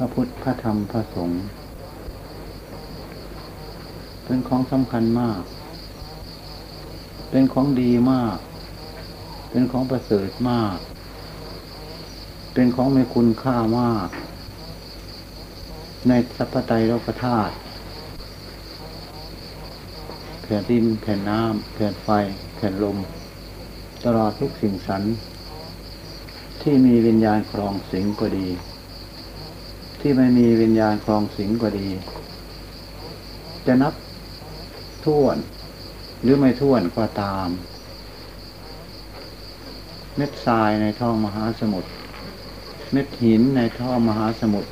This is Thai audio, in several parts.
ระพุทธ พระธรรม พระสงฆ์เป็นของสำคัญมาก เป็นของดีมาก เป็นของประเสริฐมาก เป็นของมีคุณค่ามาก ในสัพพไตรโลกธาตุแผ่นดินแผ่นน้ำแผ่นไฟ แผ่นลม ตลอดทุกสิ่งสรรที่มีวิญญาณครองสิงก็ดี ที่ไม่มีวิญญาณครองสิงก็ดี จะนับท่วน หรือไม่ท่วนก็ตาม เม็ดทรายในท้องมหาสมุทรเม็ดหินในท้องมหาสมุทร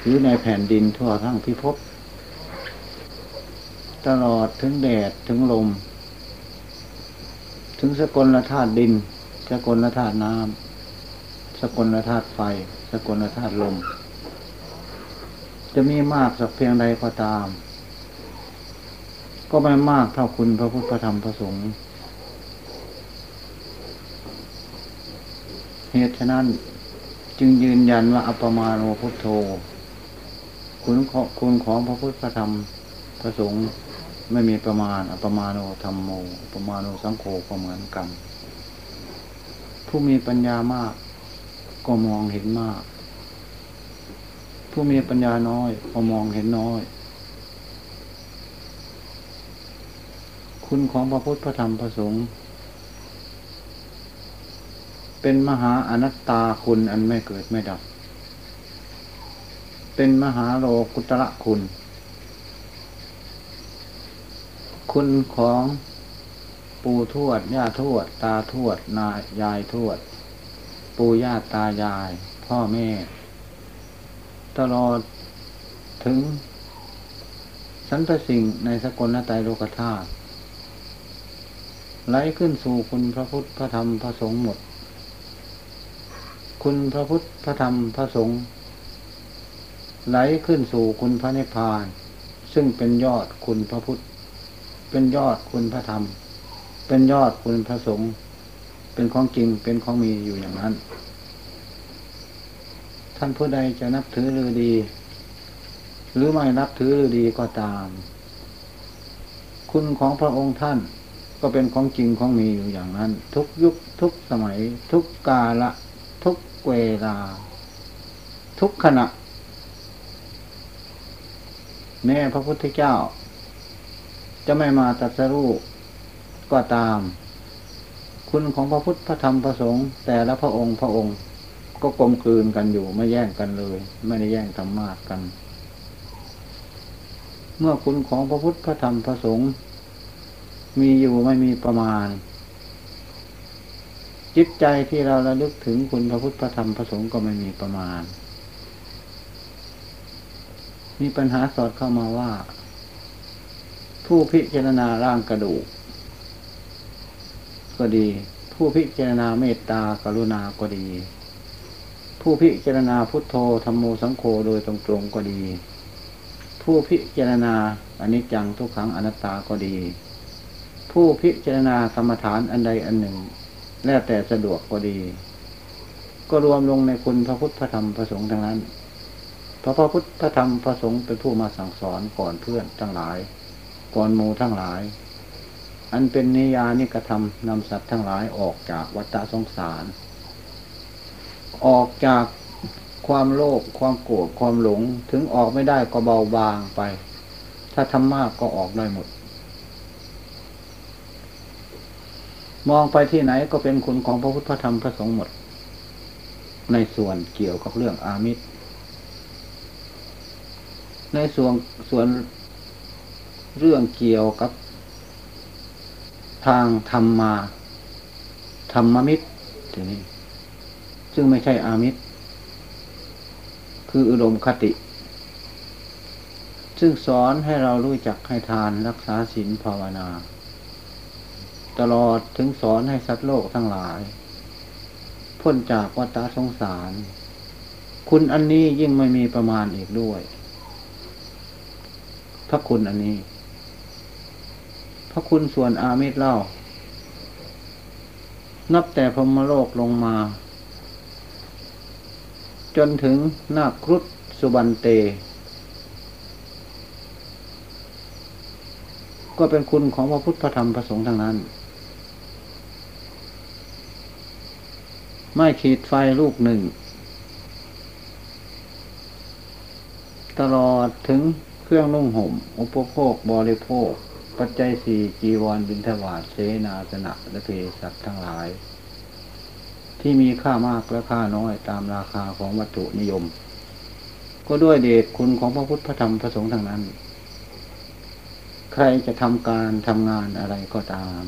หรือในแผ่นดินทั่วทั้งพิภพตลอดถึงแดดถึงลม ถึงสกลธาตุดิน สกลธาตุน้ำสกลธาตุไฟ สกลธาตุลม จะมีมากสักเพียงใดก็ตาม ก็ไม่มากเท่าคุณพระพุทธพระธรรมพระสงฆ์เหตุฉะนั้น จึงยืนยันว่าอัปมาโนพุทโธ คุณของคุณของพระพุทธพระธรรมพระสงฆ์ไม่มีประมาณอัปมาโนธรรมโมอัปมาโนสังโฆก็เหมือนกัน ผู้มีปัญญามากก็มองเห็นมาก ผู้มีปัญญาน้อยก็มองเห็นน้อย คุณของพระพุทธพระธรรมพระสงฆ์เป็นมหาอนัตตาคุณอันไม่เกิดไม่ดับ เป็นมหาโลกุตระคุณ คุณของปู่ทวด ย่าทวด ตาทวด นายยายทวด ปู่ย่าตายาย พ่อแม่ ตลอดถึงสรรพสิ่งในสกลนตายโลกธาตุไหลขึ้นสู่คุณพระพุทธพระธรรมพระสงฆ์หมด คุณพระพุทธพระธรรมพระสงฆ์ไหลขึ้นสู่คุณพระนิพพาน ซึ่งเป็นยอดคุณพระพุทธ เป็นยอดคุณพระธรรม เป็นยอดคุณพระสงฆ์เป็นของจริงเป็นของมีอยู่อย่างนั้น ท่านผู้ใดจะนับถือหรือดี หรือไม่นับถือหรือดีก็ตาม คุณของพระองค์ท่านก็เป็นของจริงของมีอยู่อย่างนั้น ทุกยุคทุกสมัย ทุกกาละ ทุกเวลา ทุกขณะ แม่พระพุทธเจ้า จะไม่มาตรัสรู้ก็ตาม คุณของพระพุทธพระธรรมพระสงฆ์แต่ละพระองค์พระองค์ ก็กลมกลืนกันอยู่ไม่แย่งกันเลย ไม่ได้แย่งธรรมะกัน เมื่อคุณของพระพุทธพระธรรมพระสงฆ์มีอยู่ไม่มีประมาณ จิตใจที่เราระลึกถึงคุณพระพุทธพระธรรมพระสงฆ์ก็ไม่มีประมาณ มีปัญหาสอดเข้ามาว่า ผู้พิจารณาร่างกระดูก ก็ดี ผู้พิจารณาเมตตากรุณาก็ดี ผู้พิจารณาพุทโธธรรมโมสังโฆโดยตรงๆก็ดี ผู้พิจารณาอนิจจังทุกขังอนัตตาก็ดี ผู้พิจารณากรรมฐานอันใดอันหนึ่ง แล้วแต่สะดวกก็ดี ก็รวมลงในคุณพระพุทธพระธรรมพระสงฆ์ทั้งนั้นเพราะพระพุทธพระธรรมพระสงฆ์เป็นผู้มาสั่งสอนก่อนเพื่อนทั้งหลาย ก่อนมูทั้งหลาย อันเป็นนิยานิกระทำนำสัตว์ทั้งหลายออกจากวัฏสงสาร ออกจากความโลภความโกรธความหลง ถึงออกไม่ได้ก็เบาบางไป ถ้าทำมากก็ออกได้หมด มองไปที่ไหนก็เป็นคุณของพระพุทธธรรมพระสงฆ์หมด ในส่วนเกี่ยวกับเรื่องอามิตร ในส่วนส่วนเรื่องเกี่ยวกับ ทางธรรมมา ธรรมมิตรทีนี้ ซึ่งไม่ใช่อามิตร คืออุดมคติ ซึ่งสอนให้เรารู้จักให้ทานรักษาศีลภาวนา ตลอดถึงสอนให้สัตว์โลกทั้งหลาย พ้นจากวัฏสงสาร คุณอันนี้ยิ่งไม่มีประมาณอีกด้วย พระคุณอันนี้ พระคุณส่วนอามิตรเล่านับแต่พรมโลกลงมา จนถึงนาครุฑสุบันเต ก็เป็นคุณของพระพุทธธรรมประสงค์ทางนั้น ไม่ขีดไฟลูกหนึ่ง ตลอดถึงเครื่องนุ่งห่ม อุปโภคบริโภค ปัจจัยสี่จีวรบินทบาทเสนาสนะและเพศัตทั้งหลาย ที่มีค่ามากและค่าน้อยตามราคาของวัตถุนิยม ก็ด้วยเดชคุณของพระพุทธพระธรรมพระสงฆ์ทางนั้น ใครจะทำการทำงานอะไรก็ตาม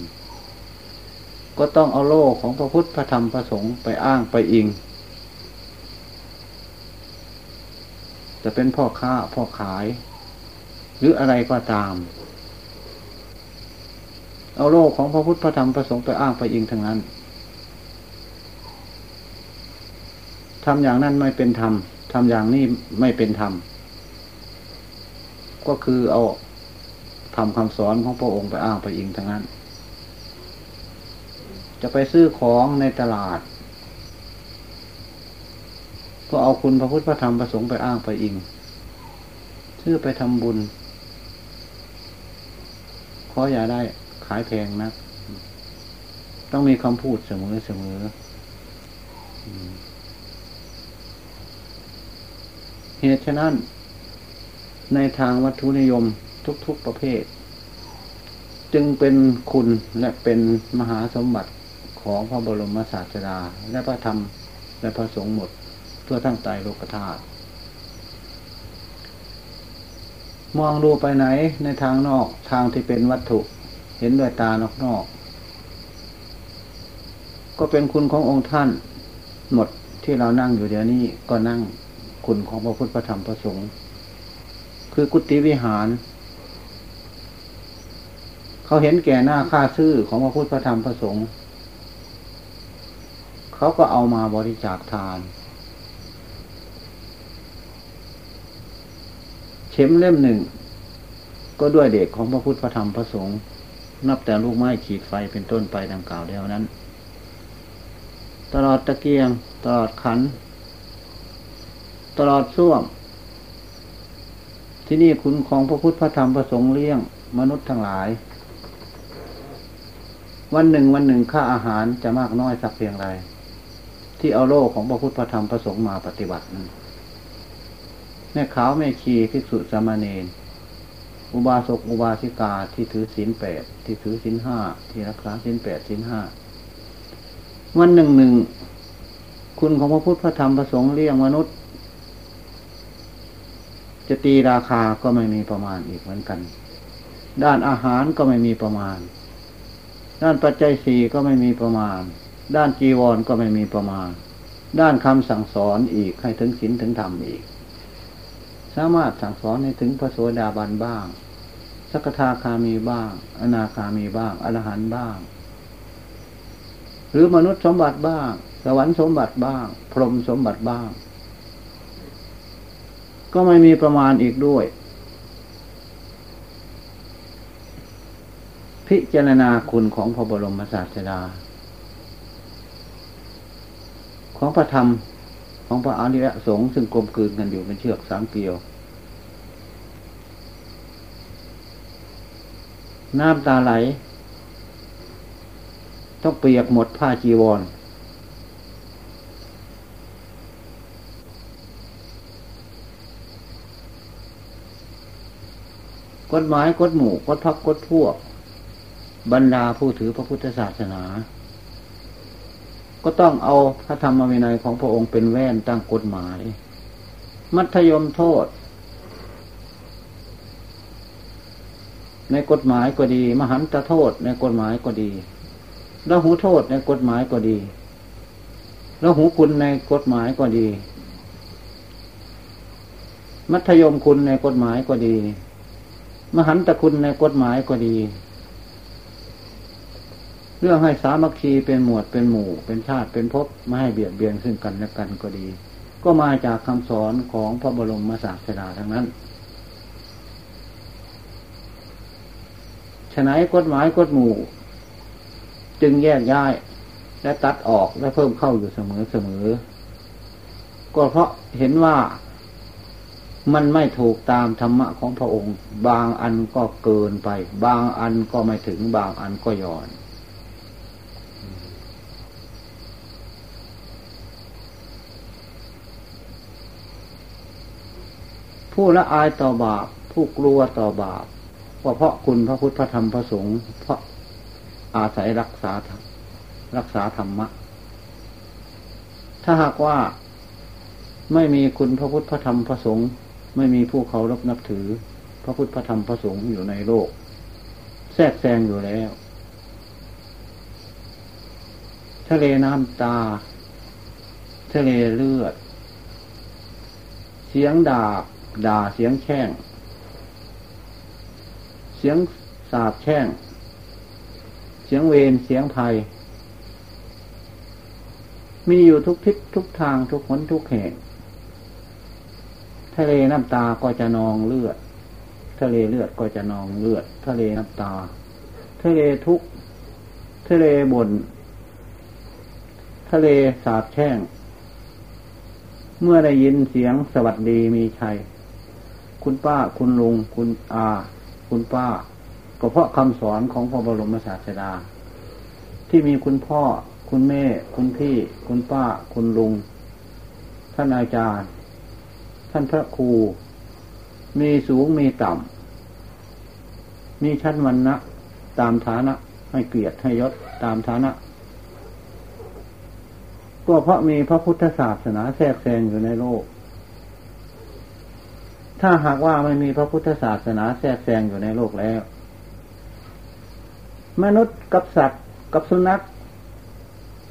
ก็ต้องเอาโล่ของพระพุทธพระธรรมพระสงฆ์ไปอ้างไปอิง จะเป็นพ่อค้าพ่อขาย หรืออะไรก็ตาม เอาโลกของพระพุทธพระธรรมพระสงฆ์ไปอ้างไปอิงทั้งนั้น ทำอย่างนั้นไม่เป็นธรรมทำอย่างนี้ไม่เป็นธรรมก็คือเอาทำคำสอนของพระองค์ไปอ้างไปอิงทั้งนั้น จะไปซื้อของในตลาด ก็เอาคุณพระพุทธพระธรรมพระสงฆ์ไปอ้างไปอิง ซื้อไปทำบุญ ขออย่าได้ขายแพงนะ ต้องมีคำพูดเสมอเสมอ เหตุฉะนั้น ในทางวัตถุนิยมทุกๆประเภท จึงเป็นคุณและเป็นมหาสมบัติของพระบรมศาสดา และพระธรรมและพระสงฆ์หมดทั่วทั้งใจโลกธาตุมองดูไปไหนในทางนอกทางที่เป็นวัตถุ เห็นด้วยตานอกนอก ก็เป็นคุณขององค์ท่าน หมดที่เรานั่งอยู่เดี๋ยวนี้ก็นั่ง คุณของพระพุทธพระธรรมพระสงฆ์คือกุฏิวิหาร เขาเห็นแก่หน้าค่าซื่อของพระพุทธพระธรรมพระสงฆ์เขาก็เอามาบริจาคทาน เข็มเล่มหนึ่ง ก็ด้วยเด็กของพระพุทธพระธรรมพระสงฆ์นับแต่ลูกไม้ขีดไฟเป็นต้นไปดังกล่าวแล้วนั้น ตลอดตะเกียง ตลอดขัน ตลอดส้วม ที่นี่คุณของพระพุทธพระธรรมพระสงฆ์เลี้ยง มนุษย์ทั้งหลาย วันหนึ่งวันหนึ่งค่าอาหารจะมากน้อยสักเพียงไร ที่เอาโลกของพระพุทธพระธรรมพระสงฆ์มาปฏิบัตินั้นแม่ขาวแม่ชีภิกษุสามเณรอุบาสกอุบาสิกาที่ถือศีลแปดที่ถือศีลห้าที่รักษาศีลแปดศีลห้าวันหนึ่งหนึ่งคุณของพระพุทธพระธรรมพระสงฆ์เลี้ยงมนุษย์ จะตีราคาก็ไม่มีประมาณอีกเหมือนกัน ด้านอาหารก็ไม่มีประมาณ ด้านปัจจัยสี่ก็ไม่มีประมาณ ด้านจีวรก็ไม่มีประมาณ ด้านคำสั่งสอนอีกให้ถึงศีลถึงธรรมอีก สามารถสั่งสอนให้ถึงพระโสดาบันบ้าง สักทาคามีบ้าง อนาคามีบ้าง อรหันต์บ้าง หรือมนุษย์สมบัติบ้าง สวรรค์สมบัติบ้าง พรหมสมบัติบ้าง ก็ไม่มีประมาณอีกด้วย พิจารณาคุณของพระบรมศาสดา ของพระธรรมของพระอริยสงฆ์ซึ่งกลมกลืนกันอยู่เป็นเชือกสามเกลียว น้ำตาไหล ต้องเปียกหมดผ้าจีวร กฎหมายกฎหมู่กฎพักกฎพวก บรรดาผู้ถือพระพุทธศาสนา ก็ต้องเอาพระธรรมวินัยของพระองค์เป็นแว่นตั้งกฎหมาย มัธยมโทษ ในกฎหมายก็ดี มหันตโทษในกฎหมายก็ดีแล้วหูโทษในกฎหมายก็ดีแล้วหูคุณในกฎหมายก็ดี มัธยมคุณในกฎหมายก็ดี มหันตคุณในกฎหมายก็ดี เรื่องให้สามัคคีเป็นหมวดเป็นหมู่ เป็นชาติเป็นภพไม่ให้เบียดเบียนซึ่งกันและกันก็ดี ก็มาจากคำสอนของพระบรมศาสดาทั้งนั้นฉะนั้นกฎหมายกฎหมู่ จึงแยกย้ายและตัดออกและเพิ่มเข้าอยู่เสมอเสมอก็เพราะเห็นว่า มันไม่ถูกตามธรรมะของพระองค์ บางอันก็เกินไป บางอันก็ไม่ถึง บางอันก็ย่อนผู้ละอายต่อบาป ผู้กลัวต่อบาปว่าเพราะคุณพระพุทธพระธรรมพระสงฆ์เพราะอาศัยรักษารักษาธรรมะ ถ้าหากว่าไม่มีคุณพระพุทธพระธรรมพระสงฆ์ ไม่มีผู้เคารพนับถือ พระพุทธพระธรรมพระสงฆ์อยู่ในโลก แทรกแซงอยู่แล้ว ทะเลน้ำตา ทะเลเลือด เสียงด่าด่าเสียงแช่ง เสียงสาบแช่ง เสียงเวรเสียงภัย มีอยู่ทุกทิศทุกทางทุกคนทุกแห่ง ทะเลน้ำตาก็จะนองเลือด ทะเลเลือดก็จะนองเลือด ทะเลน้ำตา ทะเลทุก ทะเลบน ทะเลสาบแช่ง เมื่อได้ยินเสียงสวัสดีมีชัย คุณป้าคุณลุง คุณอา คุณป้า ก็เพราะคำสอนของพระบรมศาสดา ที่มีคุณพ่อ คุณแม่ คุณพี่ คุณป้า คุณลุง ท่านอาจารย์ ท่านพระครู มีสูงมีต่ำ มีชั้นวันนะตามฐานะ ให้เกียรติให้ยศตามฐานะ ก็เพราะมีพระพุทธศาสนาแทรกแซงอยู่ในโลก ถ้าหากว่าไม่มีพระพุทธศาสนาแทรกแซงอยู่ในโลกแล้ว มนุษย์กับสัตว์กับสุนัข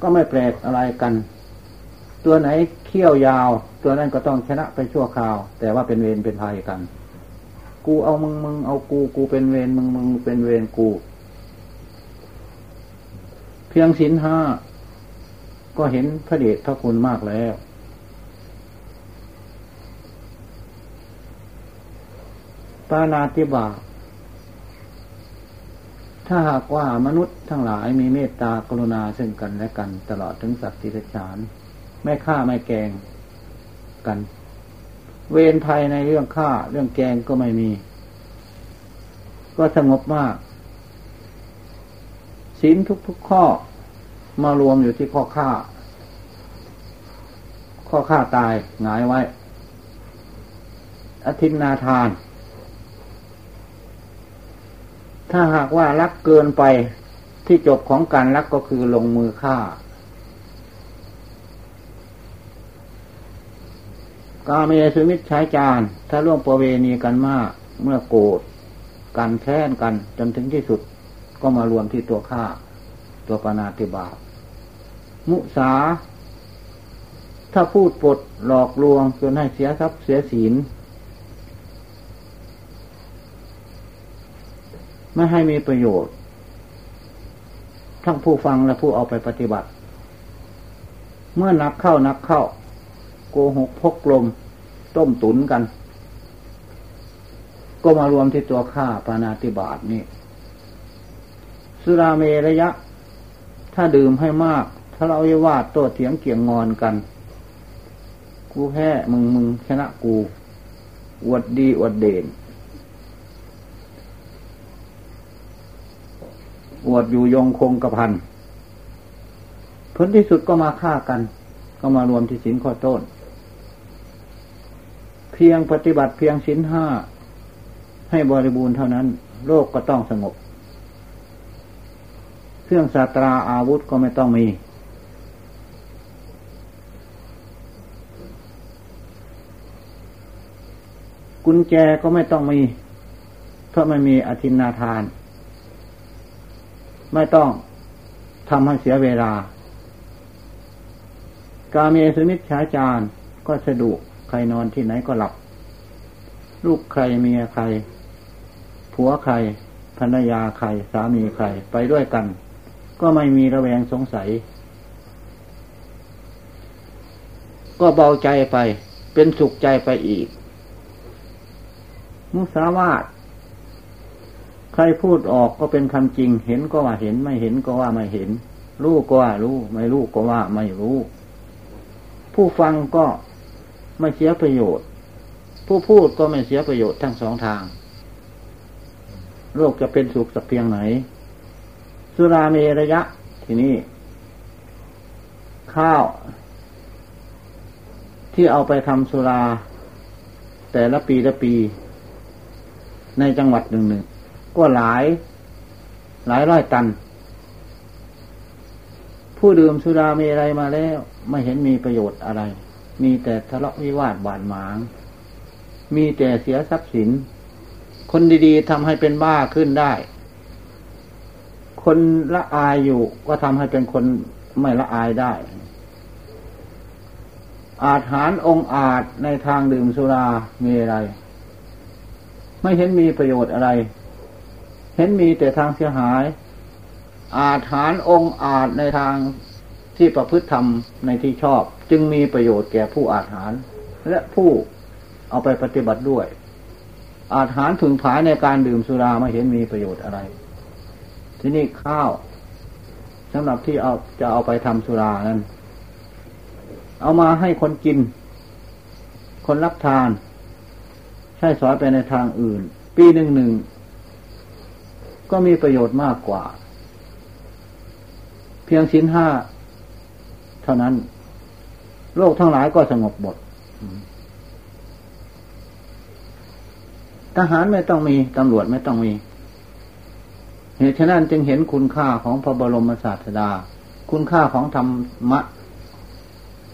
ก็ไม่แปลกอะไรกัน ตัวไหนเขี้ยวยาว ตัวนั้นก็ต้องชนะไปชั่วคราว แต่ว่าเป็นเวรเป็นภัยกัน กูเอามึงมึงเอากูกูเป็นเวรมึงมึงเป็นเวรกู เพียงสินห้าก็เห็นพระเดชพระคุณมากแล้ว ปานาติบาถ้าหากว่ามนุษย์ทั้งหลายมีเมตตากรุณาซึ่งกันและกันตลอดถึงสัตว์ที่ฉาน ไม่ฆ่าไม่แกงกัน เวรภัยในเรื่องฆ่าเรื่องแกงก็ไม่มี ก็สงบมากศีลทุกๆข้อมารวมอยู่ที่ข้อฆ่า ข้อฆ่าตายหงายไว้ อธินาทาน ถ้าหากว่ารักเกินไปที่จบของการรักก็คือลงมือฆ่า กาเมสุมิตใช้จานถ้าร่วมประเวณีกันมาก เมื่อโกรธกันแค้นกันจนถึงที่สุดก็มารวมที่ตัวฆ่า ตัวปนาติบามุสา ถ้าพูดปดหลอกลวงจนให้เสียทรัพย์เสียศีล ไม่ให้มีประโยชน์ ทั้งผู้ฟังและผู้เอาไปปฏิบัติ เมื่อนักเข้านักเข้า โกหกพกลม ต้มตุนกัน ก็มารวมที่ตัวฆ่าปานาติบาตนี่ สุราเมระยะ ถ้าดื่มให้มาก ถ้าเราเยวาดโต้เถียงเกี่ยงงอนกัน กูแพ้มึงมึงชนะกู อวดดีอวดเด่นอวดอยู่ยงคงกระพันผลที่สุดก็มาฆ่ากัน ก็มารวมที่สินข้อต้น พียงปฏิบัติเพียงสินห้าให้บริบูรณ์เท่านั้น โลกก็ต้องสงบ เครื่องสาตราอาวุธก็ไม่ต้องมี กุญแจก็ไม่ต้องมี เพราะไม่มีอธินาทาน ไม่ต้องทำให้เสียเวลา กาเมสุนิชฌาจารก็สะดวก ใครนอนที่ไหนก็หลับ ลูกใครเมียใคร ผัวใครภรรยาใคร สามีใคร ไปด้วยกัน ก็ไม่มีระแวงสงสัย ก็เบาใจไป เป็นสุขใจไปอีก มุสาวาทใครพูดออกก็เป็นคำจริง เห็นก็ว่าเห็น ไม่เห็นก็ว่าไม่เห็น รู้ก็ว่ารู้ ไม่รู้ก็ว่าไม่รู้ ผู้ฟังก็ ไม่เสียประโยชน์ ผู้พูดก็ไม่เสียประโยชน์ทั้งสองทาง โลกจะเป็นสุขสักเพียงไหน สุราเมระยะ ที่นี่ ข้าว ที่เอาไปทำสุรา แต่ละปีละปี ในจังหวัดหนึ่งหนึ่งก็หลาย หลายร้อยตันผู้ดื่มสุราเมรัยมาแล้ว ไม่เห็นมีประโยชน์อะไร มีแต่ทะเลาะวิวาทบาดหมาง มีแต่เสียทรัพย์สิน คนดีๆทำให้เป็นบ้าขึ้นได้ คนละอายอยู่ก็ทำให้เป็นคนไม่ละอายได้ อาจหารองอาจในทางดื่มสุรามีอะไร ไม่เห็นมีประโยชน์อะไร เห็นมีแต่ทางเสียหาย อาจหารองอาจในทางที่ประพฤติธรรมในที่ชอบ จึงมีประโยชน์แก่ผู้อาหาร และผู้เอาไปปฏิบัติด้วย อาหารถึงผายในการดื่มสุราไม่เห็นมีประโยชน์อะไร ที่นี่ข้าวสำหรับที่เอาจะเอาไปทำสุรานั้น เอามาให้คนกิน คนรับทาน ใช่สอยไปในทางอื่น ปีหนึ่งหนึ่งก็มีประโยชน์มากกว่า เพียงชิ้นห้าเท่านั้น โลกทั้งหลายก็สงบหมดทหารไม่ต้องมี ตำรวจไม่ต้องมี เหตุฉะนั้นจึงเห็นคุณค่าของพระบรมศาสดา คุณค่าของธรรมะ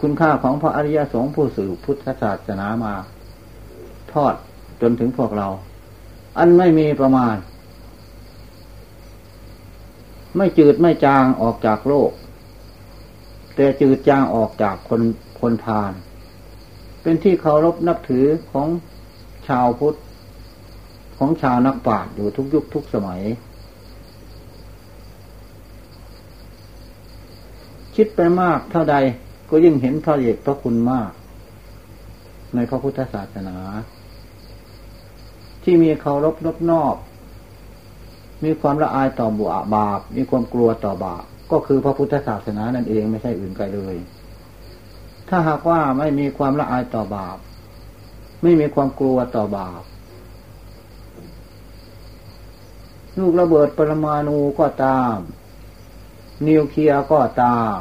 คุณค่าของพระอริยสงฆ์ผู้สื่อพุทธศาสนามา ทอดจนถึงพวกเรา อันไม่มีประมาณ ไม่จืดไม่จางออกจากโลก แต่จืดจางออกจากคน คนพาลเป็นที่เคารพนับถือของชาวพุทธ ของชาวนักปราชญ์อยู่ทุกยุคทุกสมัย คิดไปมากเท่าใดก็ยิ่งเห็นพระเอกพระคุณมาก ในพระพุทธศาสนา ที่มีเคารพนบนอบ มีความละอายต่อบุบาป มีความกลัวต่อบาปก็คือพระพุทธศาสนานั่นเองไม่ใช่อื่นไกลเลย ถ้าหากว่าไม่มีความละอายต่อบาป ไม่มีความกลัวต่อบาป ลูกระเบิดปรมาณูก็ตาม นิวเคลียร์ก็ตาม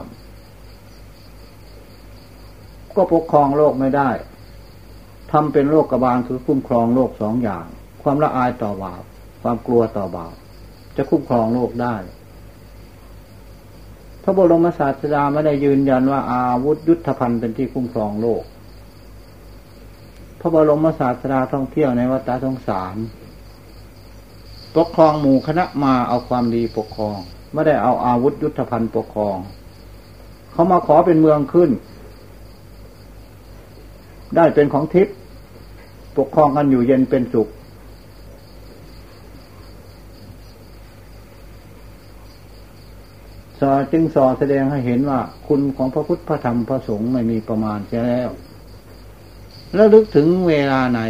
ก็ปกครองโลกไม่ได้ทำเป็นโลกกบาลคือคุ้มครองโลกสองอย่าง ความละอายต่อบาป ความกลัวต่อบาป จะคุ้มครองโลกได้ พระบรมศาสดาไม่ได้ยืนยันว่าอาวุธยุทธภัณฑ์เป็นที่คุ้มครองโลก พระบรมศาสดาท่องเที่ยวในวัฏสงสาร ปกครองหมู่คณะมาเอาความดีปกครอง ไม่ได้เอาอาวุธยุทธภัณฑ์ปกครอง เขามาขอเป็นเมืองขึ้น ได้เป็นของทิพย์ปกครองกันอยู่เย็นเป็นสุข สอจึงสอแสดงให้เห็นว่า คุณของพระพุทธพระธรรมพระสงฆ์ไม่มีประมาณใช่แล้ว แล้วลึกถึงเวลาไหน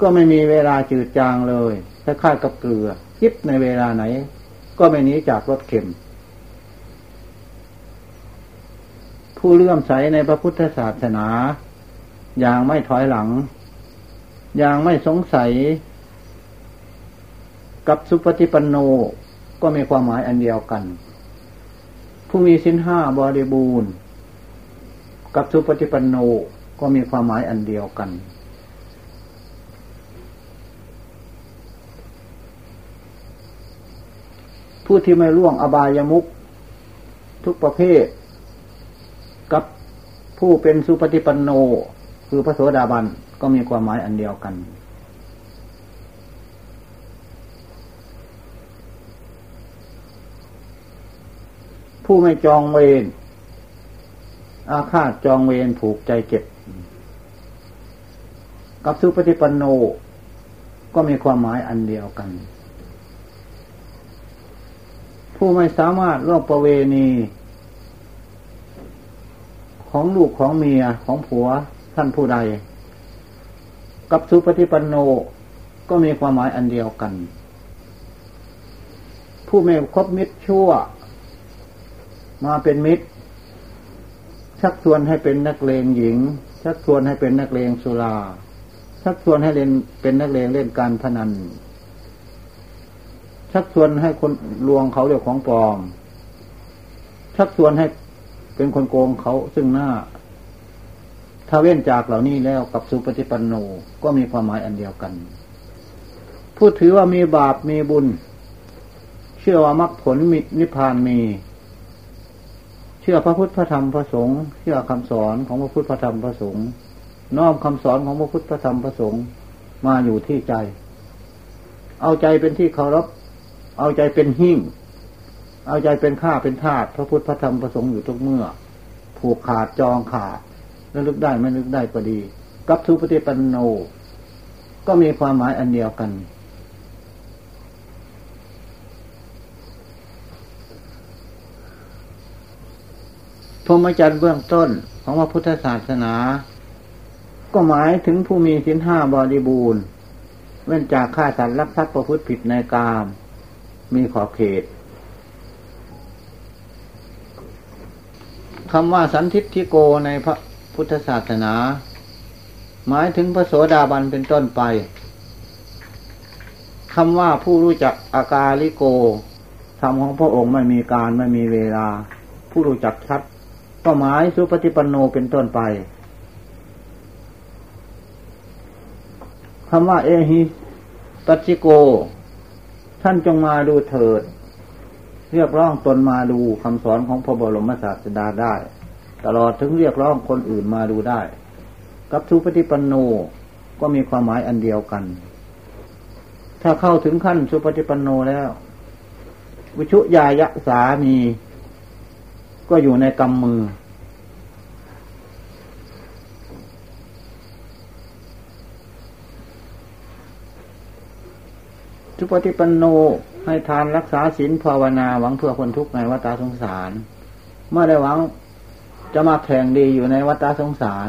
ก็ไม่มีเวลาจืดจางเลยถ้าค่ากับเกลือคิดในเวลาไหน ก็ไม่หนีจากรถเข็ม ผู้เลื่อมใสในพระพุทธศาสนา อย่างไม่ถอยหลัง อย่างไม่สงสัย กับสุปฏิปันโน ก็มีความหมายอันเดียวกัน ผู้มีสินห้าบริบูรณ์ กับสุปฏิปันโนก็มีความหมายอันเดียวกัน ผู้ที่ไม่ล่วงอบายามุขทุกประเภท กับผู้เป็นสุปฏิปันโน คือพระโสดาบันก็มีความหมายอันเดียวกัน ผู้ไม่จองเวรอาฆาตจองเวรผูกใจเจ็บ กับสุปฏิปันโน ก็มีความหมายอันเดียวกัน ผู้ไม่สามารถล่วงประเวณี ของลูกของเมียของผัวท่านผู้ใด กับสุปฏิปันโนก็มีความหมายอันเดียวกัน ผู้ไม่คบมิตรชั่ว มาเป็นมิตร ชักชวนให้เป็นนักเลงหญิง ชักชวนให้เป็นนักเลงสุราชักชวนให้เล่นเป็นนักเลงเล่นการพนัน ชักชวนให้คนลวงเขาเรื่องของปลอม ชักชวนให้เป็นคนโกงเขาซึ่งหน้า ถ้าเว้นจากเหล่านี้แล้วกับสุปฏิปันโนก็มีความหมายอันเดียวกันพูดถือว่ามีบาปมีบุญ เชื่อว่ามรรคผลมีนิพพานมี เชื่อพระพุทธพระธรรมพระสงฆ์เชื่อคำสอนของพระพุทธพระธรรมพระสงฆ์น้อมคำสอนของพระพุทธพระธรรมพระสงฆ์มาอยู่ที่ใจ เอาใจเป็นที่เคารพ เอาใจเป็นหิ่ง เอาใจเป็นข้าเป็นทาสพระพุทธพระธรรมพระสงฆ์อยู่ทุกเมื่อ ผูกขาดจองขาดแล้วลึกได้ไม่ลึกได้ก็ดี กับทุปฏิปันโน ก็มีความหมายอันเดียวกัน พรหมจรรย์เบื้องต้นของพระพุทธศาสนา ก็หมายถึงผู้มีสินห้าบริบูรณ์ เว้นจากฆ่าสัตว์รักทรัพย์ประพฤติผิดในกาม มีขอบเขตคำว่าสันทิฏฐิโกในพระพุทธศาสนา หมายถึงพระโสดาบันเป็นต้นไปคำว่าผู้รู้จักอากาลิโกธรรมของพระองค์ไม่มีการไม่มีเวลา ผู้รู้จักชัด ก็หมายสุปฏิปันโนเป็นต้นไปคำว่าเอหิตัชิโก ท่านจงมาดูเถิด เรียกร้องตนมาดูคำสอนของพระบรมศาสดาได้ ตลอดถึงเรียกร้องคนอื่นมาดูได้ กับสุปฏิปันโนก็มีความหมายอันเดียวกัน ถ้าเข้าถึงขั้นสุปฏิปันโนแล้ว วิชุยายะสามี ก็อยู่ในกำมือ ทุปฏิปันโนให้ทานรักษาศีลภาวนาหวังเพื่อคนทุกข์ในวัฏสงสาร เมื่อได้หวังจะมาแข่งดีอยู่ในวัฏสงสาร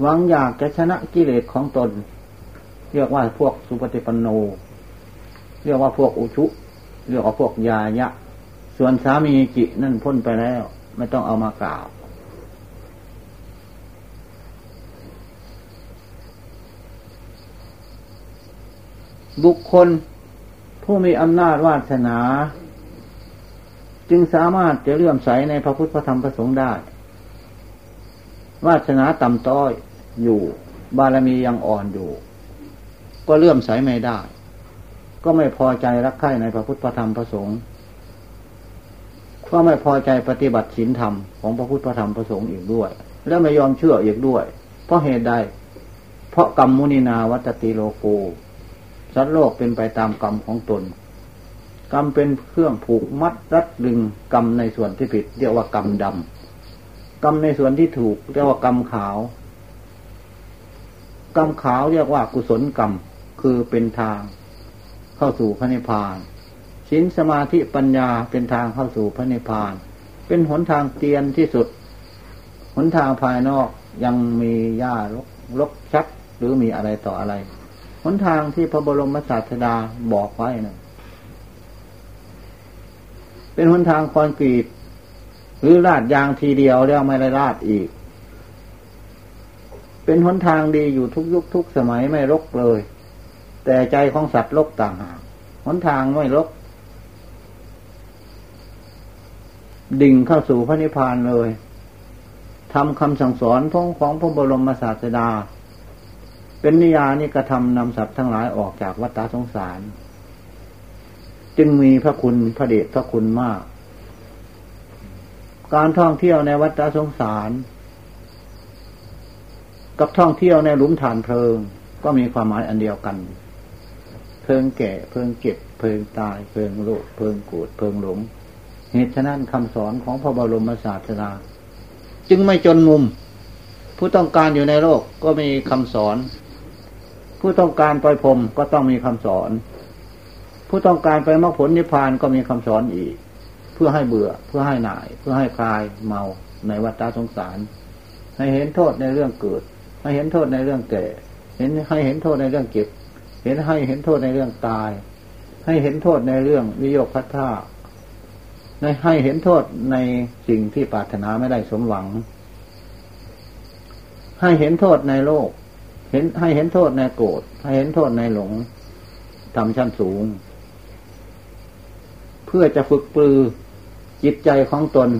หวังอยากจะชนะกิเลสของตน เรียกว่าพวกสุปฏิปันโน เรียกว่าพวกอุชุ เรียกว่าพวกยายะ ส่วนสามีจินั่นพ้นไปแล้ว ไม่ต้องเอามากล่าว บุคคลผู้มีอำนาจวาสนา จึงสามารถจะเลื่อมใสในพระพุทธพระธรรมพระสงฆ์ได้ วาสนาต่ำต้อยอยู่ บารมียังอ่อนอยู่ ก็เลื่อมใสไม่ได้ ก็ไม่พอใจรักใคร่ในพระพุทธพระธรรมพระสงฆ์ ก็ไม่พอใจปฏิบัติศีลธรรมของพระพุทธพระธรรมพระสงฆ์อีกด้วย แล้วไม่ยอมเชื่ออีกด้วย เพราะเหตุใด เพราะกรรมมุนินาวัตติโลโกสัตว์โลกเป็นไปตามกรรมของตน กรรมเป็นเครื่องผูกมัดรัดดึงกรรมในส่วนที่ผิด เรียกว่ากรรมดำกรรมในส่วนที่ถูกเรียกว่ากรรมขาว กรรมขาวเรียกว่ากุศลกรรมคือเป็นทาง เข้าสู่พระนิพพาน ศีลสมาธิปัญญาเป็นทางเข้าสู่พระนิพพาน เป็นหนทางเตียนที่สุด หนทางภายนอกยังมีหญ้ารกรกชักหรือมีอะไรต่ออะไร หนทางที่พระบรมศาสดาบอกไว้นะเป็นหนทางคอนกรีต หรือลาดยางทีเดียวแล้วไม่ได้ลาดอีก เป็นหนทางดีอยู่ทุกยุคทุกสมัยไม่รกเลย แต่ใจของสัตว์รกต่างหากหนทางไม่รก ดิ่งเข้าสู่พระนิพพานเลยทำคำสั่งสอนพงของพระบรมศาสดา เป็นนิยานิกระทำนำสัตว์ทั้งหลายออกจากวัฏสงสาร จึงมีพระคุณพระเดชพระคุณมาก การท่องเที่ยวในวัฏสงสาร กับท่องเที่ยวในหลุมฐานเพลิง ก็มีความหมายอันเดียวกัน เพลิงแก่เพลิงเก็บเพลิงตายเพลิงโลภเพลิงโกรธเพลิงหลง เหตุฉะนั้นคำสอนของพระบรมศาสดาจึงไม่จนมุม ผู้ต้องการอยู่ในโลกก็มีคำสอน ผู้ต้องการไปพรมก็ต้องมีคำสอน ผู้ต้องการไปมรรคผลนิพพานก็มีคำสอนอีก เพื่อให้เบื่อเพื่อให้หน่าย เพื่อให้คลายเมาในวัฏสงสาร ให้เห็นโทษในเรื่องเกิด ให้เห็นโทษในเรื่องแก่ เห็นให้เห็นโทษในเรื่องเก็บเห็นให้เห็นโทษในเรื่องตาย ให้เห็นโทษในเรื่องวิโยคพัทธา ในให้เห็นโทษในสิ่งที่ปรารถนาไม่ได้สมหวัง ให้เห็นโทษในโลก เห็นให้เห็นโทษในโกรธให้เห็นโทษในหลงทำชั้นสูง เพื่อจะฝึกปลือจิตใจของตน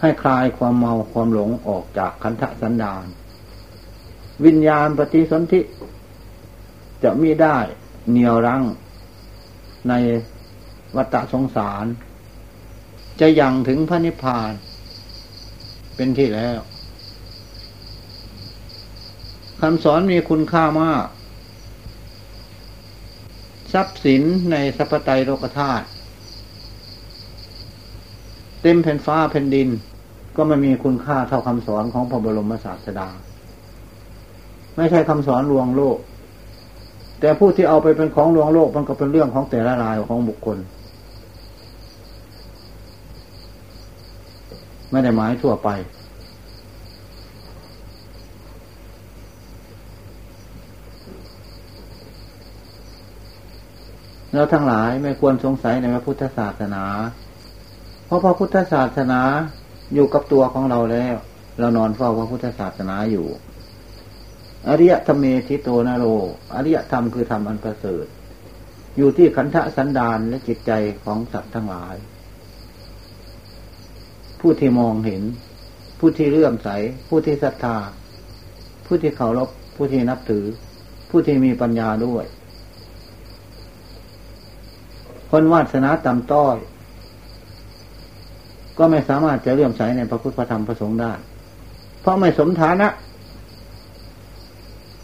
ให้คลายความเมาความหลงออกจากคันธสันดาน วิญญาณปฏิสนธิจะมีได้เหนียวรั้งในวัฏสงสาร จะยังถึงพระนิพพาน เป็นที่แล้วคำสอนมีคุณค่ามาก ทรัพย์สินในสัพไตโลกธาตุเต็มแผ่นฟ้าแผ่นดิน ก็ไม่มีคุณค่าเท่าคำสอนของพระบรมศาสดา ไม่ใช่คำสอนลวงโลก แต่ผู้ที่เอาไปเป็นของลวงโลกมันก็เป็นเรื่องของแต่ละรายของบุคคล ไม่ได้หมายทั่วไป เราทั้งหลายไม่ควรสงสัยในพระพุทธศาสนา เพราะพระพุทธศาสนาอยู่กับตัวของเราแล้ว เรานอนเฝ้าพระพุทธศาสนาอยู่ อริยธรรมเมทิโตนาโร อริยธรรมคือธรรมอันประเสริฐ อยู่ที่ขันธะสันดานและจิตใจของสัตว์ทั้งหลาย ผู้ที่มองเห็น ผู้ที่เลื่อมใส ผู้ที่ศรัทธา ผู้ที่เคารพผู้ที่นับถือ ผู้ที่มีปัญญาด้วย คนวาสนาต่ำต้อย ก็ไม่สามารถจะเลื่อมใสในพระพุทธธรรมพระสงฆ์ได้ เพราะไม่สมฐานะ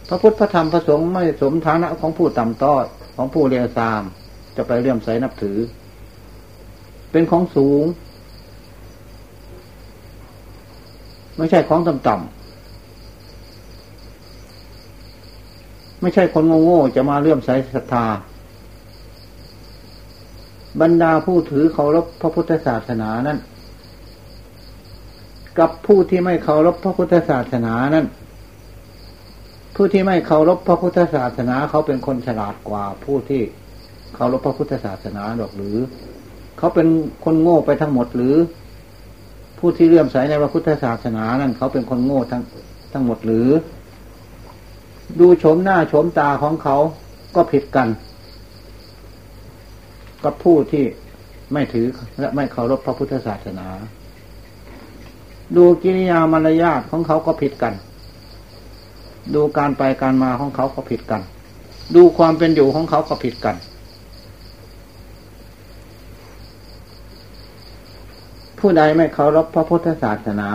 พระพุทธธรรมพระสงฆ์ไม่สมฐานะของผู้ต่ำต้อยของผู้เรียซาม จะไปเลื่อมใสนับถือ เป็นของสูง ไม่ใช่ของต่ำๆไม่ใช่คนโง่ๆจะมาเลื่อมใสศรัทธา บรรดาผู้ถือเคารพพระพุทธศาสนานั้น กับผู้ที่ไม่เคารพพระพุทธศาสนานั้นผู้ที่ไม่เคารพพระพุทธศาสนาเขาเป็นคนฉลาดกว่าผู้ที่เคารพพระพุทธศาสนาหรอกหรือ เขาเป็นคนโง่ไปทั้งหมดหรือ ผู้ที่เลื่อมใสในพระพุทธศาสนานั้นเขาเป็นคนโง่ทั้งทั้งหมดหรือ ดูโฉมหน้าโฉมตาของเขาก็ผิดกัน กับผู้ที่ไม่ถือและไม่เคารพพระพุทธศาสนา ดูกิริยามารยาทของเขาก็ผิดกัน ดูการไปการมาของเขาก็ผิดกัน ดูความเป็นอยู่ของเขาก็ผิดกัน ผู้ใดไม่เคารพพระพุทธศาสนา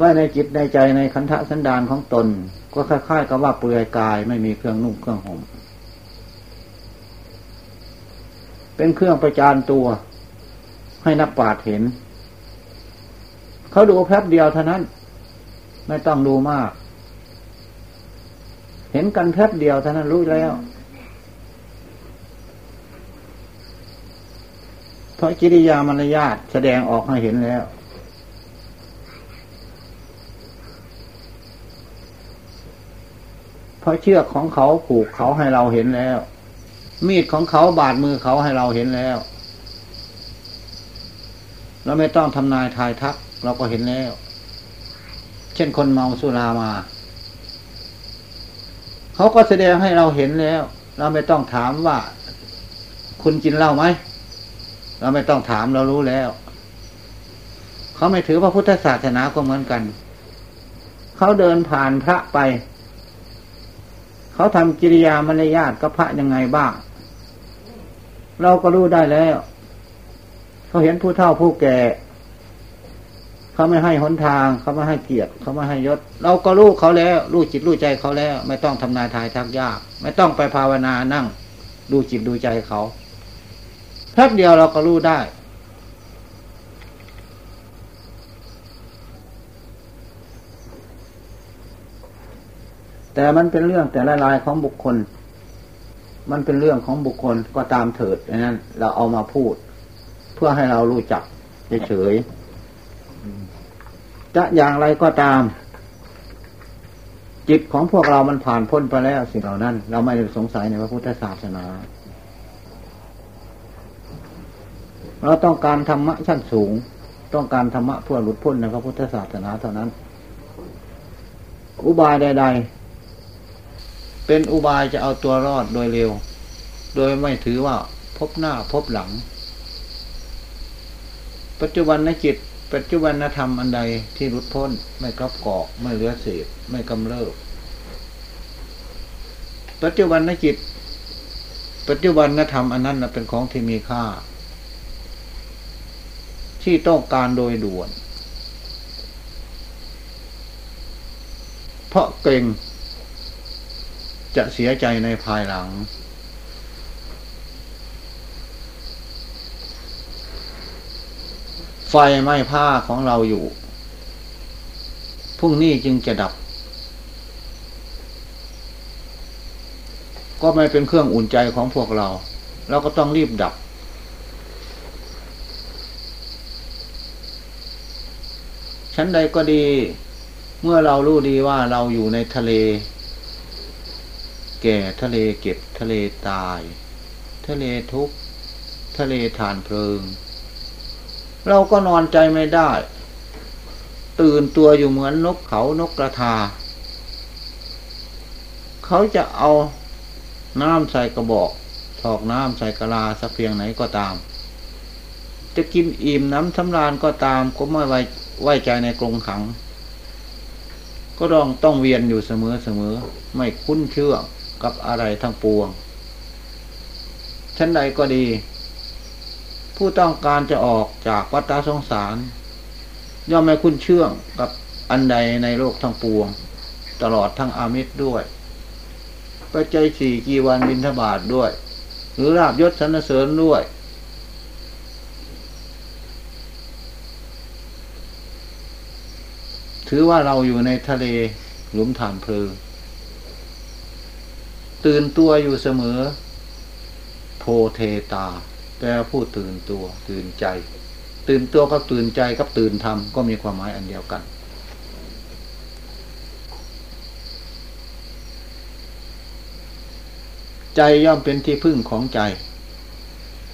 ว่าในจิตในใจในคันธะสันดานของตน ก็คล้ายๆกับว่าเปลือยกายไม่มีเครื่องนุ่งเครื่องห่มเป็นเครื่องประจานตัว ให้นักปราชญ์เห็น เขาดูแป๊บเดียวเท่านั้น ไม่ต้องดูมาก เห็นกันแป๊บเดียวเท่านั้นรู้แล้ว เพราะกิริยามารยาทแสดงออกให้เห็นแล้ว เพราะเชือกของเขาผูกเขาให้เราเห็นแล้ว มีดของเขาบาดมือเขาให้เราเห็นแล้ว เราไม่ต้องทำนายทายทัก เราก็เห็นแล้ว เช่นคนเมาสุรามา เขาก็แสดงให้เราเห็นแล้ว เราไม่ต้องถามว่า คุณกินเหล้าไหม เราไม่ต้องถามเรารู้แล้ว เขาไม่ถือพระพุทธศาสนาก็เหมือนกัน เขาเดินผ่านพระไป เขาทำกิริยามารยาทกับพระยังไงบ้าง เราก็รู้ได้แล้ว เขาเห็นผู้เฒ่าผู้แก่ เขาไม่ให้หนทาง เขาไม่ให้เกียรติ เขาไม่ให้ยศ เราก็รู้เขาแล้วรู้จิตรู้ใจเขาแล้ว ไม่ต้องทำนายทายทักยาก ไม่ต้องไปภาวนานั่ง ดูจิตดูใจเขา แป๊บเดียวเราก็รู้ได้ แต่มันเป็นเรื่องแต่ละลายของบุคคล มันเป็นเรื่องของบุคคลก็ตามเถิดนั้น เราเอามาพูด เพื่อให้เรารู้จักเฉยจะอย่างไรก็ตาม จิตของพวกเรามันผ่านพ้นไปแล้วสิ่งเหล่านั้น เราไม่ได้สงสัยในพระพุทธศาสนา เราต้องการธรรมะชั้นสูง ต้องการธรรมะเพื่อหลุดพ้นในพระพุทธศาสนาเท่านั้น อุบายใด ๆ เป็นอุบายจะเอาตัวรอดโดยเร็ว โดยไม่ถือว่าพบหน้าพบหลัง ปัจจุบันนจิต ปัจจุบันนธรรมอันใดที่รุดพ้นไม่กลับกอก ไม่เหลือเศษไม่กำเริบปัจจุบันนจิต ปัจจุบันนธรรมอันนั้นเป็นของที่มีค่า ที่ต้องการโดยด่วน เพราะเกรงจะเสียใจในภายหลัง ไฟไหม้ผ้าของเราอยู่ พรุ่งนี้จึงจะดับ ก็ไม่เป็นเครื่องอุ่นใจของพวกเรา เราก็ต้องรีบดับ ชั้นใดก็ดี เมื่อเรารู้ดีว่าเราอยู่ในทะเล แก่ทะเลเก็บทะเลตาย ทะเลทุกทะเลฐานเพลิง เราก็นอนใจไม่ได้ ตื่นตัวอยู่เหมือนนกเขานกกระทา เขาจะเอาน้ำใส่กระบอกถอกน้ำใส่กะลาสักเพียงไหนก็ตาม จะกินอิ่มน้ำทำรานก็ตามก็ไม่ไว ไว้ใจในกรงขัง ก็ต้องต้องเวียนอยู่เสมอเสมอ ไม่คุ้นเชื่อกับอะไรทั้งปวง ชั้นใดก็ดี ผู้ต้องการจะออกจากวัฏสงสาร ย่อมไม่คุ้นเชื่อกับอันใดในโลกทั้งปวง ตลอดทั้งอามิตรด้วย ปัจจัยสี่กีวันบินทบาทด้วย หรือราบยศสรรเสริญด้วย ถือว่าเราอยู่ในทะเลหลุมฐานเพลิง ตื่นตัวอยู่เสมอ โพเทตาแปลผู้ตื่นตัว ตื่นใจ ตื่นตัวกับตื่นใจกับตื่นธรรมก็มีความหมายอันเดียวกัน ใจย่อมเป็นที่พึ่งของใจ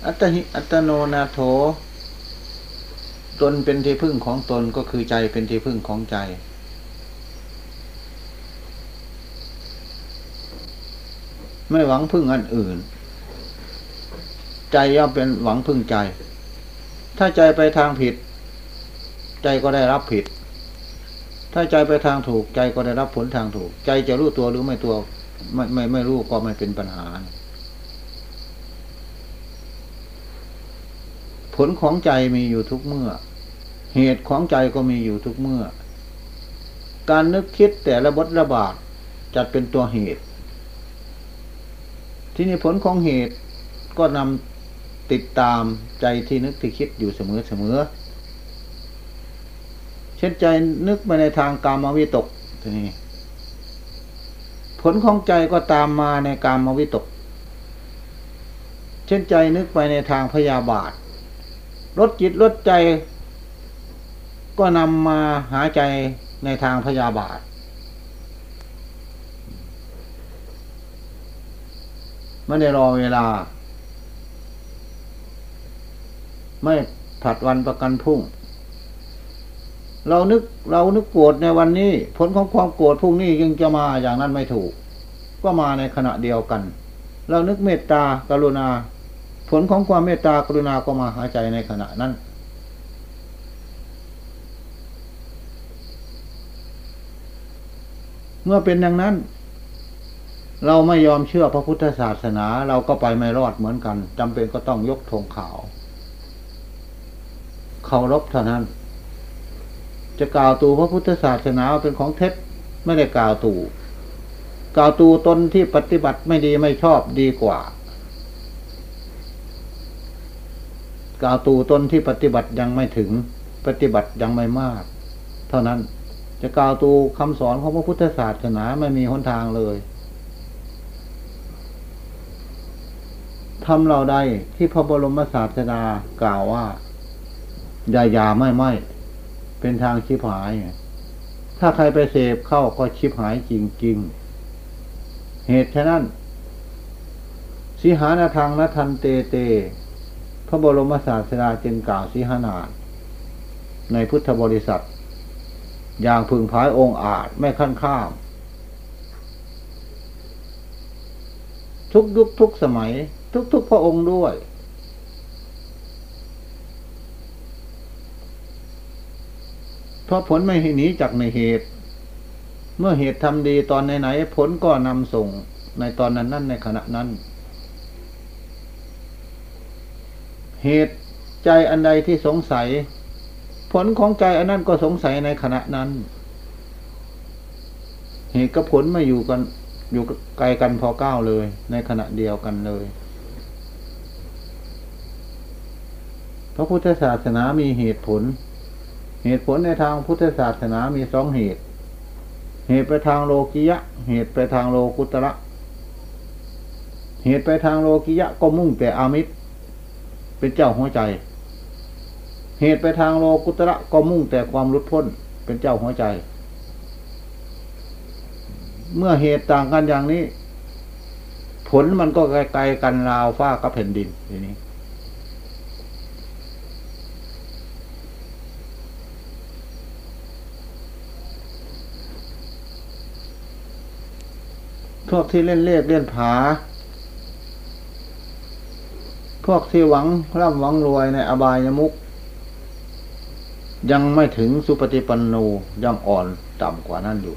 อัตหิอัตโนนาโถ ตนเป็นที่พึ่งของตนก็คือใจเป็นที่พึ่งของใจ ไม่หวังพึ่งอันอื่น ใจย่อมเป็นหวังพึ่งใจ ถ้าใจไปทางผิด ใจก็ได้รับผิด ถ้าใจไปทางถูกใจก็ได้รับผลทางถูก ใจจะรู้ตัวหรือไม่ตัว ไม่ไม่ไม่รู้ก็ไม่เป็นปัญหา ผลของใจมีอยู่ทุกเมื่อ เหตุของใจก็มีอยู่ทุกเมื่อ การนึกคิดแต่ละบทระบาดจัดเป็นตัวเหตุ ที่นี่ผลของเหตุก็นำติดตามใจที่นึกที่คิดอยู่เสมอเสมอเช่นใจนึกไปในทางกามวิตกทีนี้ผลของใจก็ตามมาในกามวิตก เช่นใจนึกไปในทางพยาบาท ลดจิตลดใจ ก็นำมาหาใจในทางพยาบาท ไม่ได้รอเวลา ไม่ผัดวันประกันพรุ่ง เรานึกเรานึกโกรธในวันนี้ ผลของความโกรธพรุ่งนี้ยังจะมาอย่างนั้นไม่ถูก ก็มาในขณะเดียวกัน เรานึกเมตตากรุณา ผลของความเมตตากรุณาก็มาหาใจในขณะนั้น เมื่อเป็นดังนั้น เราไม่ยอมเชื่อพระพุทธศาสนา เราก็ไปไม่รอดเหมือนกันจำเป็นก็ต้องยกธงขาวเคารพเท่านั้น จะกล่าวตูพระพุทธศาสนาเป็นของเท็จไม่ได้กล่าวตูกล่าวตูตนที่ปฏิบัติไม่ดีไม่ชอบดีกว่า กล่าวตูตนที่ปฏิบัติยังไม่ถึง ปฏิบัติยังไม่มาก เท่านั้นจะกล่าวตูคำสอนของพระพุทธศาสนาไม่มีหนทางเลยทำเราใดที่พระบรมศาสดากล่าวว่าอย่าอย่าไม่ไม่เป็นทางชิบหาย ถ้าใครไปเสพเข้าก็ชิบหายจริงๆ เหตุฉะนั้น สิหานาทางนัทันเตเต พระบรมศาสดาจึงกล่าวสิหนาดในพุทธบริษัท อย่างพึงพายองค์อาจไม่ขั้นข้าม ทุกยุคทุกสมัย ทุกทุกพระองค์ด้วย เพราะผลไม่หนีจากในเหตุ เมื่อเหตุทำดีตอนไหนๆผลก็นำส่งในตอนนั้นนั่นในขณะนั้น เหตุใจอันใดที่สงสัย ผลของใจอันนั้นก็สงสัยในขณะนั้น เหตุกับผลไม่อยู่กัน อยู่ไกลกันพอเก้าเลย ในขณะเดียวกันเลย พระพุทธศาสนามีเหตุผล เหตุผลในทางพุทธศาสนามีสองเหตุ เหตุไปทางโลกิยะ เหตุไปทางโลกุตระ เหตุไปทางโลกิยะก็มุ่งแต่อามิตร เป็นเจ้าหัวใจ เหตุไปทางโลกุตระก็มุ่งแต่ความรุดพ้น เป็นเจ้าหัวใจ เมื่อเหตุต่างกันอย่างนี้ ผลมันก็ไกลๆกันราวฟ้ากับแผ่นดินทีนี้ พวกที่เล่นเล่เล่นผา พวกที่หวังร่ำหวังรวยในอบายมุกยังไม่ถึงสุปฏิปันโนยังอ่อนต่ำกว่านั้นอยู่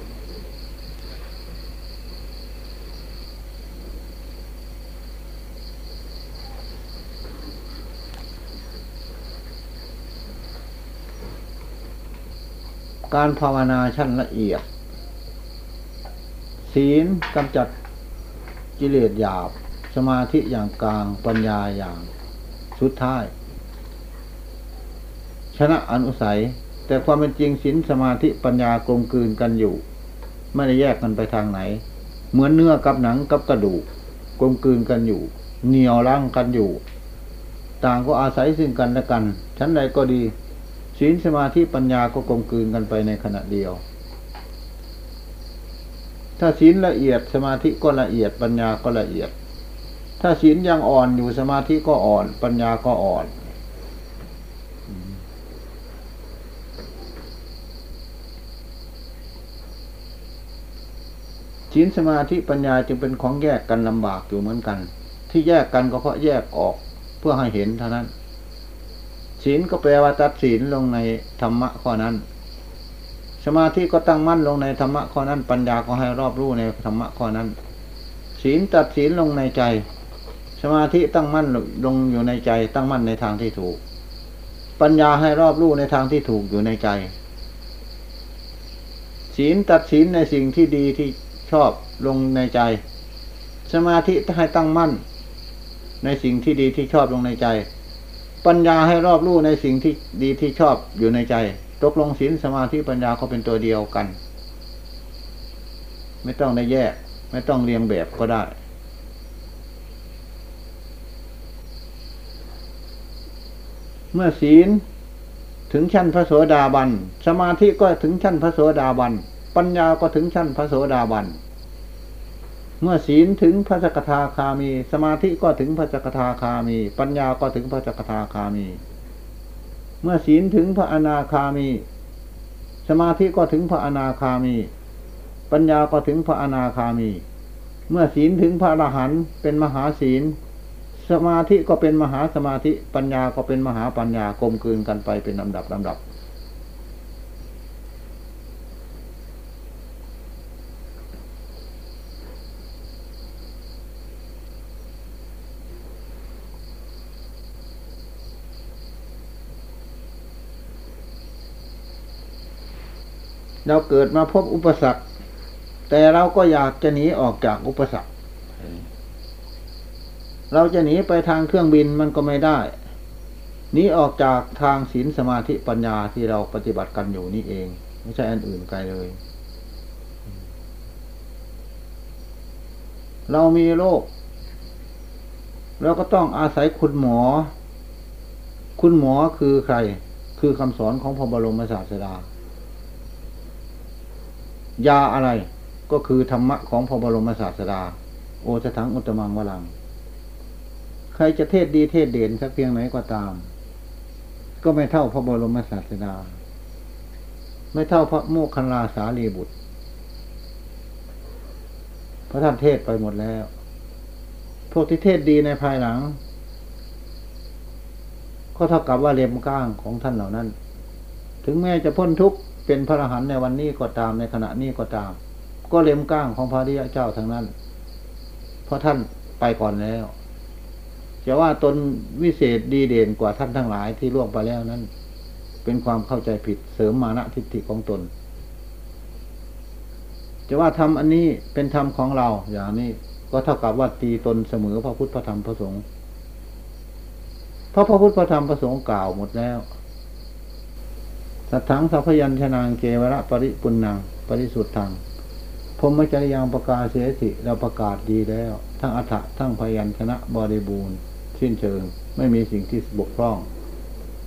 การภาวนาชั้นละเอียด ศีลกำจัดกิเลสหยาบ สมาธิอย่างกลางปัญญาอย่างสุดท้าย ชนะอนุสัย แต่ความเป็นจริงศีลสมาธิปัญญากลมกลืนกันอยู่ ไม่ได้แยกกันไปทางไหน เหมือนเนื้อกับหนังกับกระดูกกลมกลืนกันอยู่ เหนียวร่างกันอยู่ ต่างก็อาศัยซึ่งกันและกัน ชั้นใดก็ดีศีลสมาธิปัญญาก็กลมกลืนกันไปในขณะเดียว ถ้าศีลละเอียดสมาธิก็ละเอียดปัญญาก็ละเอียด ถ้าศีลยังอ่อนอยู่สมาธิก็อ่อน ปัญญาก็อ่อนศีลสมาธิปัญญาจึงเป็นของแยกกันลำบากอยู่เหมือนกัน ที่แยกกันก็เพราะแยกออกเพื่อให้เห็นเท่านั้นศีลก็แปลว่าตัดศีลลงในธรรมะข้อนั้น สมาธิก็ตั้งมั่นลงในธรรมะข้อนั้น ปัญญาก็ให้รอบรู้ในธรรมะข้อนั้น ศีลตัดศีลลงในใจ มาธิตั้งมั่นลงอยู่ในใจ ตั้งมั่นในทางที่ถูก ปัญญาให้รอบรู้ในทางที่ถูกอยู่ในใจ ศีลตัดศีลในสิ่งที่ดีที่ชอบลงในใจ สมาธิให้ตั้งมั่น ในสิ่งที่ดีที่ชอบลงในใจ ปัญญาให้รอบรู้ในสิ่งที่ดีที่ชอบอยู่ในใจตกลงศีลสมาธิปัญญาเขาเป็นตัวเดียวกัน ไม่ต้องได้แยก ไม่ต้องเรียงแบบก็ได้ เมื่อศีลถึงชั้นพระโสดาบัน สมาธิก็ถึงชั้นพระโสดาบัน ปัญญาก็ถึงชั้นพระโสดาบัน เมื่อศีลถึงพระสกทาคามี สมาธิก็ถึงพระสกทาคามี ปัญญาก็ถึงพระสกทาคามี เมื่อศีลถึงพระอนาคามี สมาธิก็ถึงพระอนาคามี ปัญญาก็ถึงพระอนาคามี เมื่อศีลถึงพระอรหันต์เป็นมหาศีล สมาธิก็เป็นมหาสมาธิปัญญาก็เป็นมหาปัญญากลมกลืนกันไปเป็นลำดับลำดับ เราเกิดมาพบอุปสรรค แต่เราก็อยากจะหนีออกจากอุปสรรค เราจะหนีไปทางเครื่องบินมันก็ไม่ได้หนีออกจากทางศีลสมาธิปัญญาที่เราปฏิบัติกันอยู่นี่เอง ไม่ใช่อันอื่นไกลเลย เรามีโรคเราก็ต้องอาศัยคุณหมอ คุณหมอคือใคร คือคำสอนของพระบรมศาสดายาอะไรก็คือธรรมะของพระบรมศาสดา โอสถังอุตมังวลัง ใครจะเทศดีเทศเด่นสักเพียงไหนก็ตาม ก็ไม่เท่าพระบรมศาสดา ไม่เท่าพระโมคคัลลาสาลีบุตร พระท่านเทศไปหมดแล้ว พวกที่เทศดีในภายหลัง ก็เท่ากับว่าเลียมก้างของท่านเหล่านั้น ถึงแม้จะพ้นทุกข์เป็นพระอรหันต์ในวันนี้ก็ตามในขณะนี้ก็ตาม ก็เลียมก้างของพระริยเจ้าทั้งนั้น เพราะท่านไปก่อนแล้ว จะว่าตนวิเศษดีเด่นกว่าท่านทั้งหลายที่ล่วงไปแล้วนั้น เป็นความเข้าใจผิดเสริมมานะทิฏฐิของตน จะว่าทำอันนี้เป็นธรรมของเราอย่างนี้ก็เท่ากับว่าตีตนเสมอพระพุทธพระธรรมพระสงฆ์เพราะพระพุทธพระธรรมพระสงฆ์กล่าวหมดแล้ว สัทธังสัพยัญชนางเกวระปริปุนังปริสุทธังพรมจริยังประกาศเสสิเราประกาศดีแล้ว ทั้งอัฏฐะทั้งพยัญชนะบริบูรณ์ สิ้นเชิง ไม่มีสิ่งที่บกพร่อง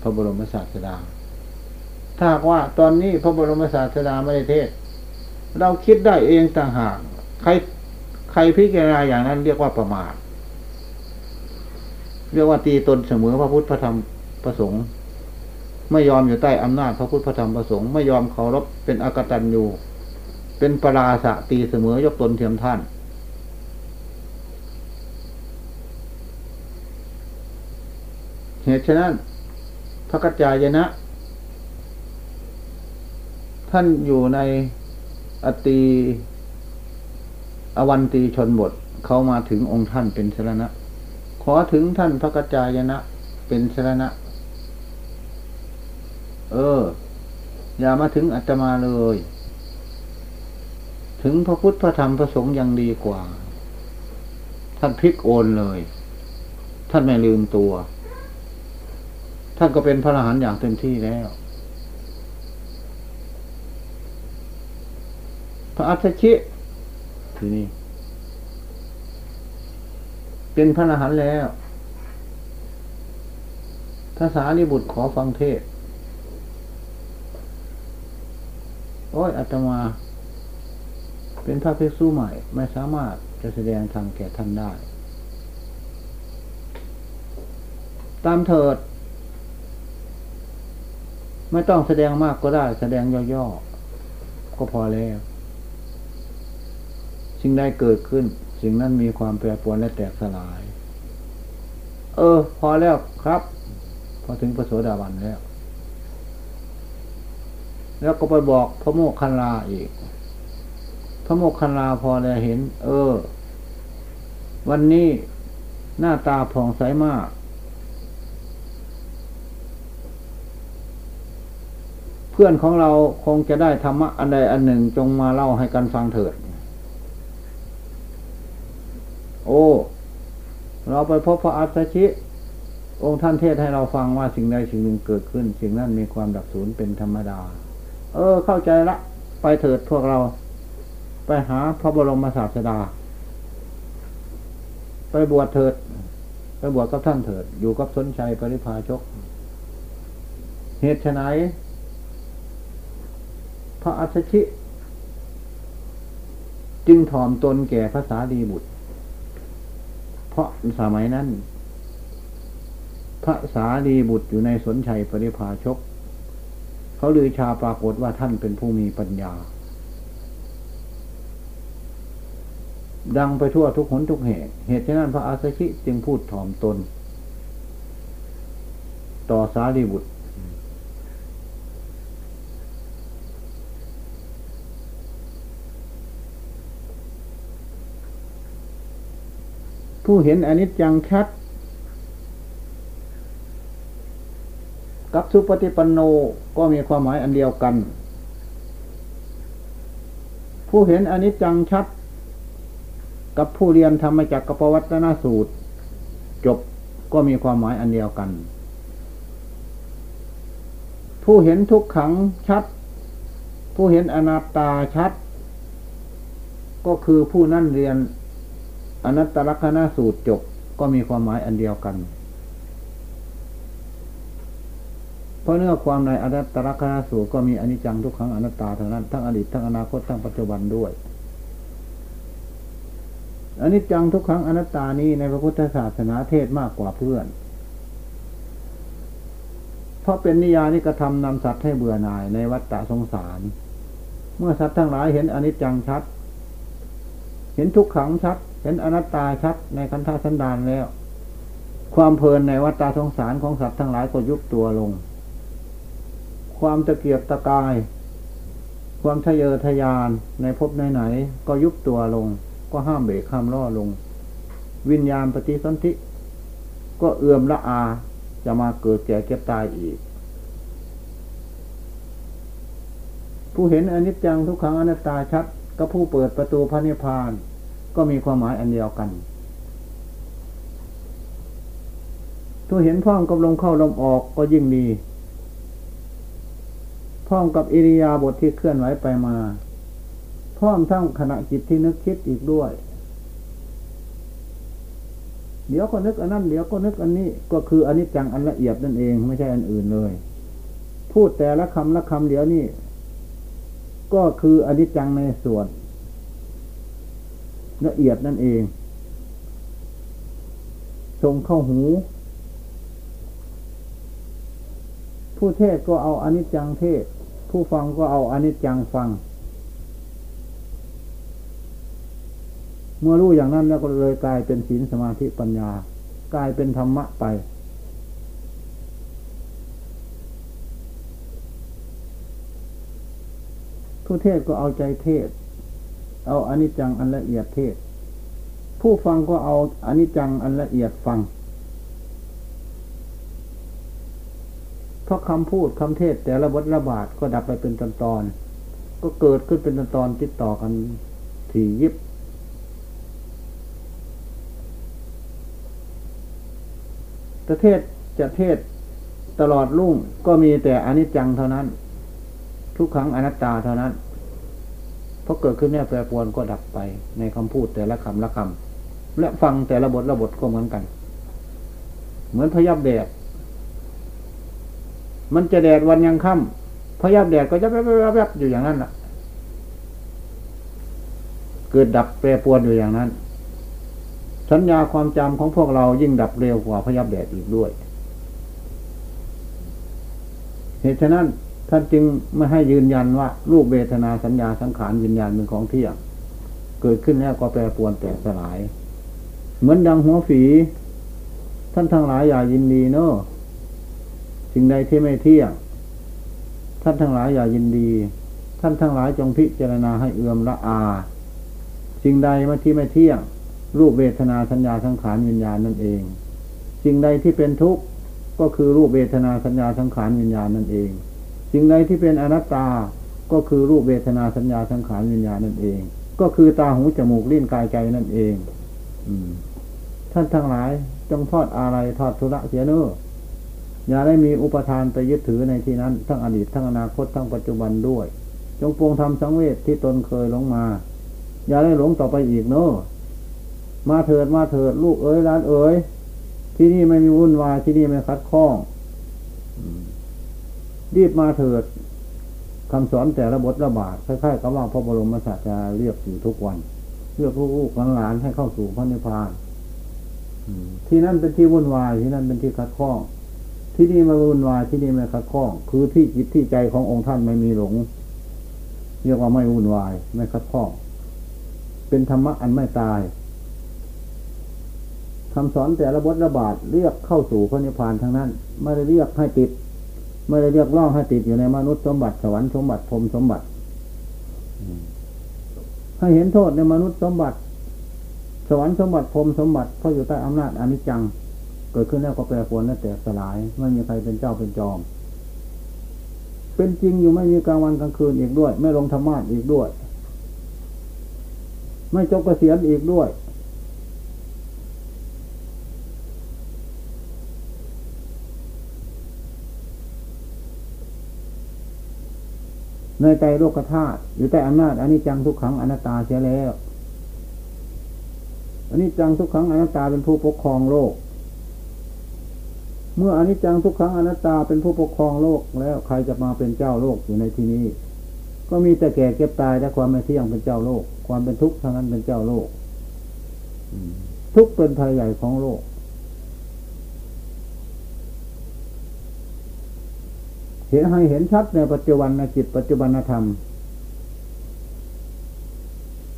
พระบรมศาสดา ถ้าว่าตอนนี้พระบรมศาสดาไม่ได้เทศ เราคิดได้เองต่างหากใครใครพิจารณาอย่างนั้นเรียกว่าประมาทเรียกว่าตีตนเสมอพระพุทธพระธรรมพระสงฆ์ไม่ยอมอยู่ใต้อำนาจพระพุทธพระธรรมพระสงฆ์ไม่ยอมเคารพเป็นอากตันอยู่ เป็นปราสะตีเสมอยกตนเทียมท่าน เหตุฉะนั้นพระกัจจายนะ ท่านอยู่ในอตีอวันตีชนบทเขามาถึงองค์ท่านเป็นสรณะ ขอถึงท่านพระกัจจายนะเป็นสรณะ เออ อย่ามาถึงอาตมาเลย ถึงพระพุทธพระธรรมพระสงฆ์ยังดีกว่า ท่านพลิกโอนเลย ท่านไม่ลืมตัว ท่านก็เป็นพระอรหันต์อย่างเต็มที่แล้ว พระอัฏฐชิทีนี้เป็นพระอรหันต์แล้วภาษาลิบุตรขอฟังเทศ โอ้ยอาตมา เป็นพระภิกษุใหม่ ไม่สามารถจะแสดงธรรมแก่ท่านได้ ตามเถิด ไม่ต้องแสดงมากก็ได้ แสดงย่อๆก็พอแล้ว สิ่งใดเกิดขึ้น สิ่งนั้นมีความแปรปรวนและแตกสลาย เออ พอแล้วครับ พอถึงพระโสดาบันแล้ว แล้วก็ไปบอกพระโมกขันลาอีก พระโมกขันลาพอแล้วเห็น เออ วันนี้หน้าตาผ่องใสมาก พื่อนของเราคงจะได้ธรรมะอันใดอันหนึ่งจงมาเล่าให้กันฟังเถิด โอ้ เราไปพบพระอัสสชิ องค์ท่านเทศให้เราฟังว่าสิ่งใดสิ่งหนึ่งเกิดขึ้น สิ่งนั้นมีความดับสูญเป็นธรรมดา เออ เข้าใจละ ไปเถิดพวกเรา ไปหาพระบรมศาสดา ไปบวชเถิด ไปบวชกับท่านเถิด อยู่กับสนชัยปริพาชก เหตุไฉน พระอัสสชิ จึงถ่อมตนแก่ภาษาดีบุตร เพราะสมัยนั้น พระสาดีบุตรอยู่ในสนชัยปริพาชก เขาลือชาปรากฏว่าท่านเป็นผู้มีปัญญา ดังไปทั่วทุกหนทุกแห่งเหตุฉะนั้นพระอาสชิจึงพูดถ่อมตน ต่อสารีบุตร ผู้เห็นอนิจจังชัด กับสุปฏิปันโนก็มีความหมายอันเดียวกัน ผู้เห็นอนิจจังชัด กับผู้เรียนธรรมจักรปวัตนสูตร จบก็มีความหมายอันเดียวกัน ผู้เห็นทุกขังชัด ผู้เห็นอนัตตาชัด ก็คือผู้นั่นเรียน อนัตตลักษณสูตรจบก็มีความหมายอันเดียวกัน เพราะเนื้อความในอนัตตลักษณสูตรก็มีอนิจจังทุกขังอนัตตาเท่านั้นทั้งอดีตทั้งอนาคตทั้งปัจจุบันด้วยอนิจจังทุกขังอนัตตานี้ในพระพุทธศาสนาเทศมากกว่าเพื่อน เพราะเป็นนิยานิกระทำนำสัตว์ให้เบื่อหน่ายในวัฏฏะสงสาร เมื่อสัตว์ทั้งหลายเห็นอนิจจังชัด เห็นทุกขังชัด เห็นอนัตตาชัดในคันธสันดานแล้ว ความเพลินในวัฏฏสงสารของสัตว์ทั้งหลายก็ยุบตัวลง ความตะเกียบตะกาย ความทะเยอทะยานในภพไหนๆก็ยุบตัวลง ก็ห้ามเบรกห้ามล่อลง วิญญาณปฏิสนธิก็เอื่อมละอาจะมาเกิดแก่เก็บตายอีก ผู้เห็นอนิจจังทุกขังอนัตตาชัดก็ผู้เปิดประตูพระนิพพาน ก็มีความหมายอันเดียวกันถ้าเห็นพ้องกับลมเข้าลมออกก็ยิ่งดีพ้องกับอิริยาบถทที่เคลื่อนไหวไปมา พร้อมทั้งขณะจิตที่นึกคิดอีกด้วย เดี๋ยวก็นึกอันนั้นเดี๋ยวก็นึกอันนี้ก็คืออันนี้จังอันละเอียดนั่นเองไม่ใช่อันอื่นเลย พูดแต่ละคำละคำเดี๋ยวนี้ก็คืออนิจจังในส่วน ละเอียดนั่นเองส่งเข้าหู ผู้เทศก็เอาอนิจจังเทศ ผู้ฟังก็เอาอนิจจังฟัง เมื่อรู้อย่างนั้นแล้วก็เลยกลายเป็นศีลสมาธิปัญญา กลายเป็นธรรมะไป ผู้เทศก็เอาใจเทศ เอาอนิจจังอันละเอียดเทศ ผู้ฟังก็เอาอนิจจังอันละเอียดฟัง เพราะคำพูดคำเทศแต่ละบทระบาดก็ดับไปเป็นตอนตอนก็เกิดขึ้นเป็นตอนตอนติดต่อกันถี่ยิบประเทศจะเทศตลอดรุ่งก็มีแต่อนิจจังเท่านั้น ทุกครั้งอนัตตาเท่านั้น พราะเกิดขึ้นเนี่ยแปรปรวนก็ดับไปในคำพูดแต่ละคำละคำและฟังแต่ละบทละบทก็เหมือนกัน เหมือนพยับแดด มันจะแดดวันยังค่ำพยับแดดก็จะแวบๆอยู่อย่างนั้นแหละเกิดดับแปรปรวนอยู่อย่างนั้น สัญญาความจำของพวกเรายิ่งดับเร็วกว่าพยับแดดอีกด้วย เหตุฉะนั้น ท่านจึงไม่ให้ยืนยันว่ารูปเวทนาสัญญาสังขารวิญญาณเป็นของเที่ยง เกิดขึ้นแล้วก็แปรปรวนแตกสลาย เหมือนดังหัวฝี ท่านทั้งหลายอย่ายินดีเนอะสิ่งใดที่ไม่เที่ยง ท่านทั้งหลายอย่ายินดี ท่านทั้งหลายจงพิจารณาให้เอื่อมละอา สิ่งใดมาที่ไม่เที่ยง รูปเวทนาสัญญาสังขารวิญญาณนั่นเองสิ่งใดที่เป็นทุกข์ก็คือรูปเวทนาสัญญาสังขารวิญญาณนั่นเอง สิ่งใดที่เป็นอนัตตาก็คือรูปเวทนาสัญญาสังขารวิญญาณนั่นเอง ก็คือตาหูจมูกลิ้นกายใจนั่นเองอท่านทั้งหลายจงทอดอะไรทอดทุระเสียเนออย่าได้มีอุปทานไปยึดถือในที่นั้น ทั้งอดีตทั้งอนาคตทั้งปัจจุบันด้วย จงปวงทำสังเวชที่ตนเคยหลงมา อย่าได้หลงต่อไปอีกเนอมาเถิดมาเถิดลูกเอ๋ยร้านเอ๋ยที่นี่ไม่มีวุ่นวายที่นี่ไม่คัดข้อง รีบมาเถิดคำสอนแต่ละบทระบาดคล้ายๆกับว่าพระบรมศาสดาเรียกอยู่ทุกวันเรียกลูกหลานให้เข้าสู่พระนิพพานที่นั่นเป็นที่วุ่นวายที่นั่นเป็นที่คัดข้อง ที่นี่ไม่วุ่นวายที่นี่ไม่คัดข้อง คือที่จิตที่ใจขององค์ท่านไม่มีหลง เรียกว่าไม่วุ่นวาย ไม่คัดข้อง เป็นธรรมะอันไม่ตายคำสอนแต่ละบทระบาดเรียกเข้าสู่พระนิพพานทั้งนั้น ไม่ได้เรียกให้ติด ไม่ได้เรียกร้องให้ติดอยู่ในมนุษย์สมบัติสวรรค์สมบัติพรมสมบัติให้เห็นโทษในมนุษย์สมบัติ สวรรค์สมบัติพรมสมบัติเพราะอยู่ใต้อำนาจอนิจจัง เกิดขึ้นแล้วก็แปรปรวนและแตกสลายไม่มีใครเป็นเจ้าเป็นจอม เป็นจริงอยู่ไม่มีกลางวันกลางคืนอีกด้วย ไม่ลงธรรมะอีกด้วย ไม่จบเกษียณอีกด้วย ในใจโลกธาตุอยู่ใต้อำนาจอันนี้จังทุกขังอนัตตาเสียแล้วอันนี้จังทุกขังอนัตตาเป็นผู้ปกครองโลก เมื่ออนิจจังทุกขังอนัตตาเป็นผู้ปกครองโลกแล้วใครจะมาเป็นเจ้าโลกอยู่ในที่นี้ ก็มีแต่แก่เก็บตายและความไม่เที่ยงเป็นเจ้าโลก ความเป็นทุกข์ทั้งนั้นเป็นเจ้าโลกทุกเป็นภัยใหญ่ของโลก เห็นให้เห็นชัดในปัจจุบันในจิตปัจจุบันธรรม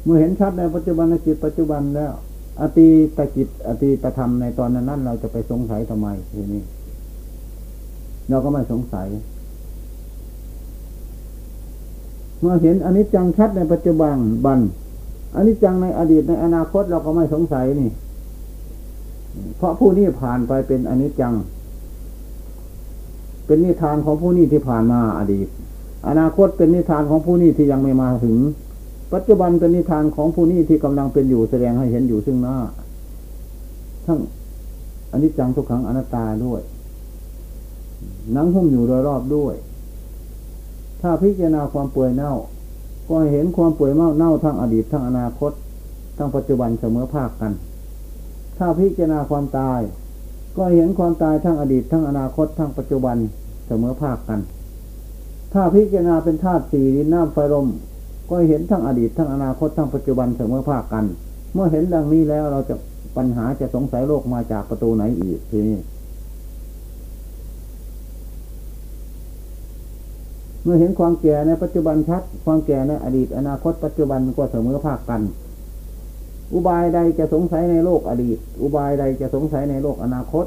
เมื่อเห็นชัดในปัจจุบันในจิตปัจจุบันแล้ว อตีตะกิจอตีตธรรมในตอนนั้น เราจะไปสงสัยทำไมทีนี้เราก็ไม่สงสัย เมื่อเห็นอันนี้จังชัดในปัจจุบันบันอนนี้จังในอดีตในอนาคตเราก็ไม่สงสัยนี่ เพราะผู้นี้ผ่านไปเป็นอนิจจัง เป็นนิทานของผู้นี้ที่ผ่านมาอดีต อนาคตเป็นนิทานของผู้นี้ที่ยังไม่มาถึง ปัจจุบันเป็นนิทานของผู้นี้ที่กำลังเป็นอยู่แสดงให้เห็นอยู่ซึ่งหน้า ทั้งอันนี้จังทุกครั้งอนัตตาด้วยนังหุ้มอยู่โดยรอบด้วย ถ้าพิจารณาความป่วยเน่า ก็เห็นความป่วยเน่าเน่าทั้งอดีตทั้งอนาคต ทั้งปัจจุบันเสมอภาคกัน ถ้าพิจารณาความตาย ก็เห็นความตายทั้งอดีตทั้งอนาคตทั้งปัจจุบันเสมอภาคกัน ถ้าพิจารณาเป็นธาตุสี่ดินน้ำไฟลมก็เห็นทั้งอดีตทั้งอนาคตทั้งปัจจุบันเสมอภาคกัน เมื่อเห็นดังนี้แล้วเราจะปัญหาจะสงสัยโลกมาจากประตูไหนอีกทีนี้เมื่อเห็นความแก่ในปัจจุบันชัด ความแก่ในอดีตอนาคตปัจจุบันก็เสมอภาคกัน อุบายใดจะสงสัยในโลกอดีต อุบายใดจะสงสัยในโลกอนาคต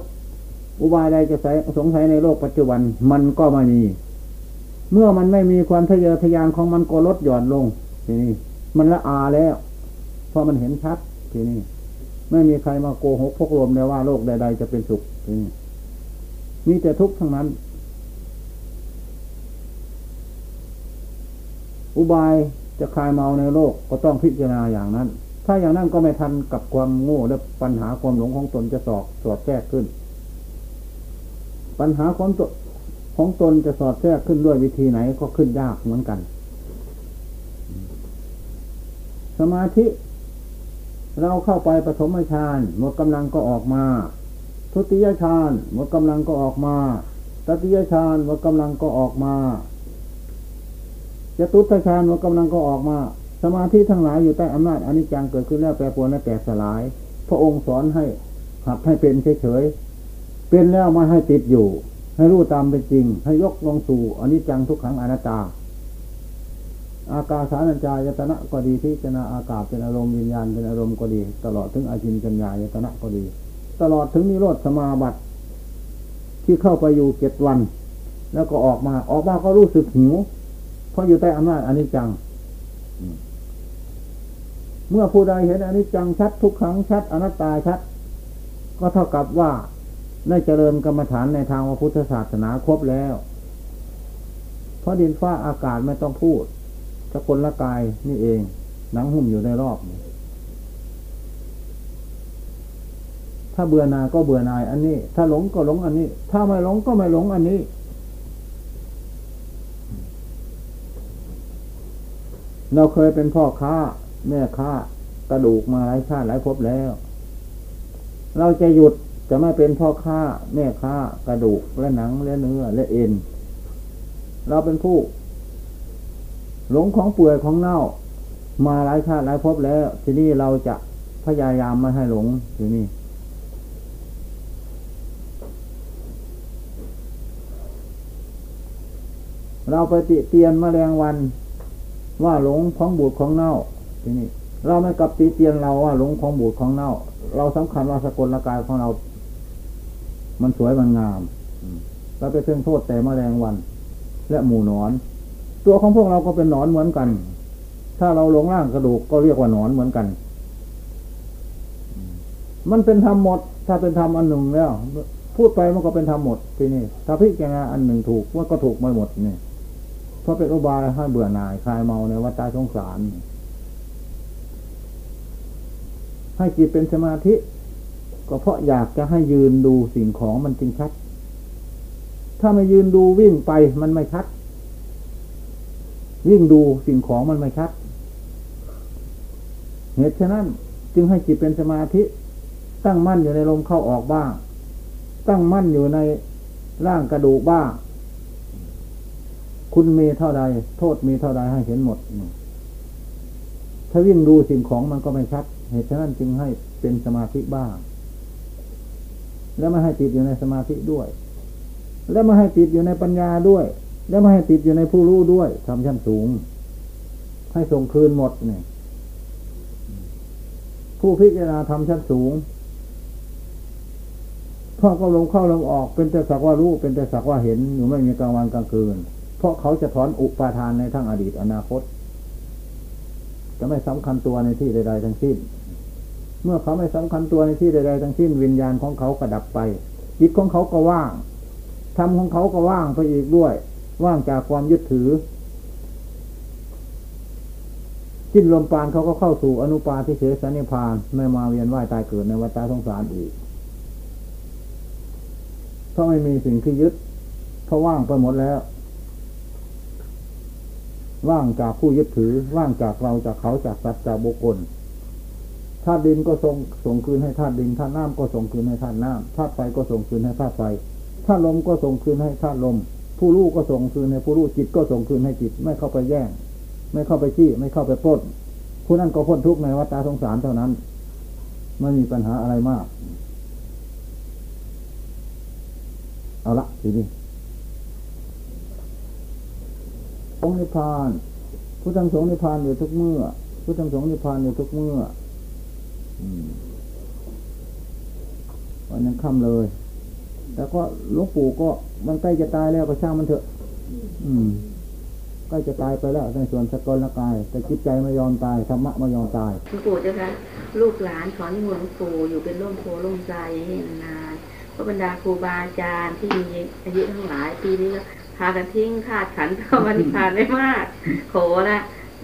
อุบายใดจะสงสัยในโลกปัจจุบันมันก็ไม่มี เมื่อมันไม่มีความทะเยอทะยานของมันก็ลดหย่อนลง ทีนี้ มันละอาแล้ว เพราะมันเห็นชัด ทีนี้ ไม่มีใครมาโกหกพกลมเลยว่าโลกใด ๆ จะเป็นสุขทีนี้มีแต่ทุกข์ทั้งนั้น อุบายจะคลายเมาในโลกก็ต้องพิจารณาอย่างนั้น ถ้าอย่างนั้นก็ไม่ทันกับความโง่และปัญหาความหลงของตนจะสอบสอดแทรกขึ้น ปัญหาของตนของตนจะสอดแทรกขึ้นด้วยวิธีไหนก็ขึ้นยากเหมือนกัน สมาธิ เราเข้าไปปฐมฌานหมดกำลังก็ออกมา ทุติยฌานหมดกำลังก็ออกมาตติยฌานหมดกำลังก็ออกมาจะตุตฌานว่ากำลังก็ออกมา สมาธิทั้งหลายอยู่ใต้อำนาจอนิจจังเกิดขึ้นแล้วแปรปรวนและแตกสลาย พระองค์สอนให้หัดให้เป็นเฉยๆเป็นแล้วมาให้ติดอยู่ ให้รู้ตามเป็นจริง ให้ยกลงสู่อนิจจังทุกขังอนัตตา อากาสานัญจายตนะก็ดีพิจารณาอากาศเป็นอารมณ์วิญญาณเป็นอารมณ์ก็ดี ตลอดถึงอาชินจัญญายตนะก็ดี ตลอดถึงนิโรธสมาบัติที่เข้าไปอยู่เจ็ดวัน แล้วก็ออกมา ออกมาก็รู้สึกหิว เพราะอยู่ใต้อำนาจอนิจจัง เมื่อผู้ใดเห็นอนิจจังชัดทุกครั้งชัดอนัตตาชัด ก็เท่ากับว่าได้เจริญกรรมฐานในทางพระพุทธศาสนาครบแล้ว เพราะดินฟ้าอากาศไม่ต้องพูดสกลละกายนี่เอง หนังหุ้มอยู่ในรอบ ถ้าเบื่อนาก็เบื่อนายอันนี้ ถ้าหลงก็หลงอันนี้ ถ้าไม่หลงก็ไม่หลงอันนี้ เราเคยเป็นพ่อค้า แม่ค้ากระดูกมาหลายชาติหลายภพแล้ว เราจะหยุดจะไม่เป็นพ่อค้า แม่ค้ากระดูกและหนังและเนื้อและเอ็น เราเป็นผู้ หลงของเปื่อยของเน่า มาหลายชาติหลายภพแล้ว ทีนี้เราจะพยายามไม่ให้หลงทีนี้เราไปติเตียนมแมลงวันว่าหลงของบูดของเน่า ทีนี้เราไม่กับตีเตียนเราว่าหลงของบูดของเน่า เราสำคัญว่าสกลลกายของเรา มันสวยมันงามเราไปเพ่งโทษแต่มแมลงวัน และหมูนอน ตัวของพวกเราก็เป็นหนอนเหมือนกัน ถ้าเราลงร่างกระดูกก็เรียกว่าหนอนเหมือนกัน มันเป็นธรรมหมด ถ้าเป็นธรรมอันหนึ่งแล้ว พูดไปมันก็เป็นธรรมหมดทีนี้ถ้าพิจารณาอันหนึ่งถูกมันก็ถูกไม่หมดนี่เพราะเป็นอุบายให้เบื่อหน่ายคลายเมาในวัฏสงสาร ให้จิตเป็นสมาธิ ก็เพราะอยากจะให้ยืนดูสิ่งของมันจริงชัด ถ้าไม่ยืนดูวิ่งไปมันไม่ชัด วิ่งดูสิ่งของมันไม่ชัด เหตุฉะนั้นจึงให้จิตเป็นสมาธิ ตั้งมั่นอยู่ในลมเข้าออกบ้าง ตั้งมั่นอยู่ในร่างกระดูกบ้าง คุณมีเท่าใด โทษมีเท่าใดให้เห็นหมด ถ้าวิ่งดูสิ่งของมันก็ไม่ชัด เหตุฉะนั้นจึงให้เป็นสมาธิบ้าง แล้วไม่ให้ติดอยู่ในสมาธิด้วย แล้วไม่ให้ติดอยู่ในปัญญาด้วย แล้วไม่ให้ติดอยู่ในผู้รู้ด้วยทำชั้นสูง ให้ส่งคืนหมดเนี่ยผู้พิจารณาธรรมชั้นสูงเข้าก็ลงเข้าลงออกเป็นแต่สักว่ารู้เป็นแต่สักว่าเห็นอยู่ไม่มีกลางวันกลางคืน เพราะเขาจะถอนอุปาทานในทั้งอดีตอนาคต จะไม่สำคัญตัวในที่ใดๆทั้งสิ้น เมื่อเขาไม่สำคัญตัวในที่ใดๆทั้งสิ้นวิญญาณของเขากระดับไป จิตของเขาก็ว่างธรรมของเขาก็ว่างไปอีกด้วย ว่างจากความยึดถือสิ้นลมปานเขาก็เข้าสู่อนุปาทิเสสนิพานไม่มาเวียนว่ายตายเกิดในวัฏสงสารอีกเพราะไม่มีสิ่งที่ยึดเพราะว่างไปหมดแล้ว ว่างจากผู้ยึดถือ ว่างจากเราจากเขาจากสัตว์จากบุคคล ธาตุดินก็ส่งส่งคืนให้ธาตุดินธาตุน้ำก็ส่งคืนให้ธาตุน้ำธาตุไฟก็ส่งคืนให้ธาตุไฟธาตุลมก็ส่งคืนให้ธาตุลม ผู้รู้ก็ส่งคืนให้ผู้รู้จิตก็ส่งคืนให้จิต ไม่เข้าไปแย่ง ไม่เข้าไปขี้ไม่เข้าไปปล้นผู้นั้นก็พ้นทุกข์ในวัฏสงสารเท่านั้นไม่มีปัญหาอะไรมาก เอาละทีนี้องค์นิพพาน ผู้ทำสงฆ์นิพพานอยู่ทุกเมื่อ ผู้ทำสงฆ์นิพพานอยู่ทุกเมื่อ วันยังค่ำเลย แล้วก็หลวงปู่ก็มันใกล้จะตายแล้วก็ช่างมันเถอะ อืมใกล้จะตายไปแล้วในส่วนสกลกาย แต่จิตใจไม่ยอมตายธรรมะไม่ยอมตายหลวงปู่เจ้าคะลูกหลานขอนิมนต์หลวงปู่อยู่เป็นร่มโพร่มใจอย่างนี้นานๆเพราะบรรดาครูบาอาจารย์ที่มีอายุทั้งหลายปีนี้ก็พากันทิ้งขาดขันเข้ามานิพพานไม่มากโขนะ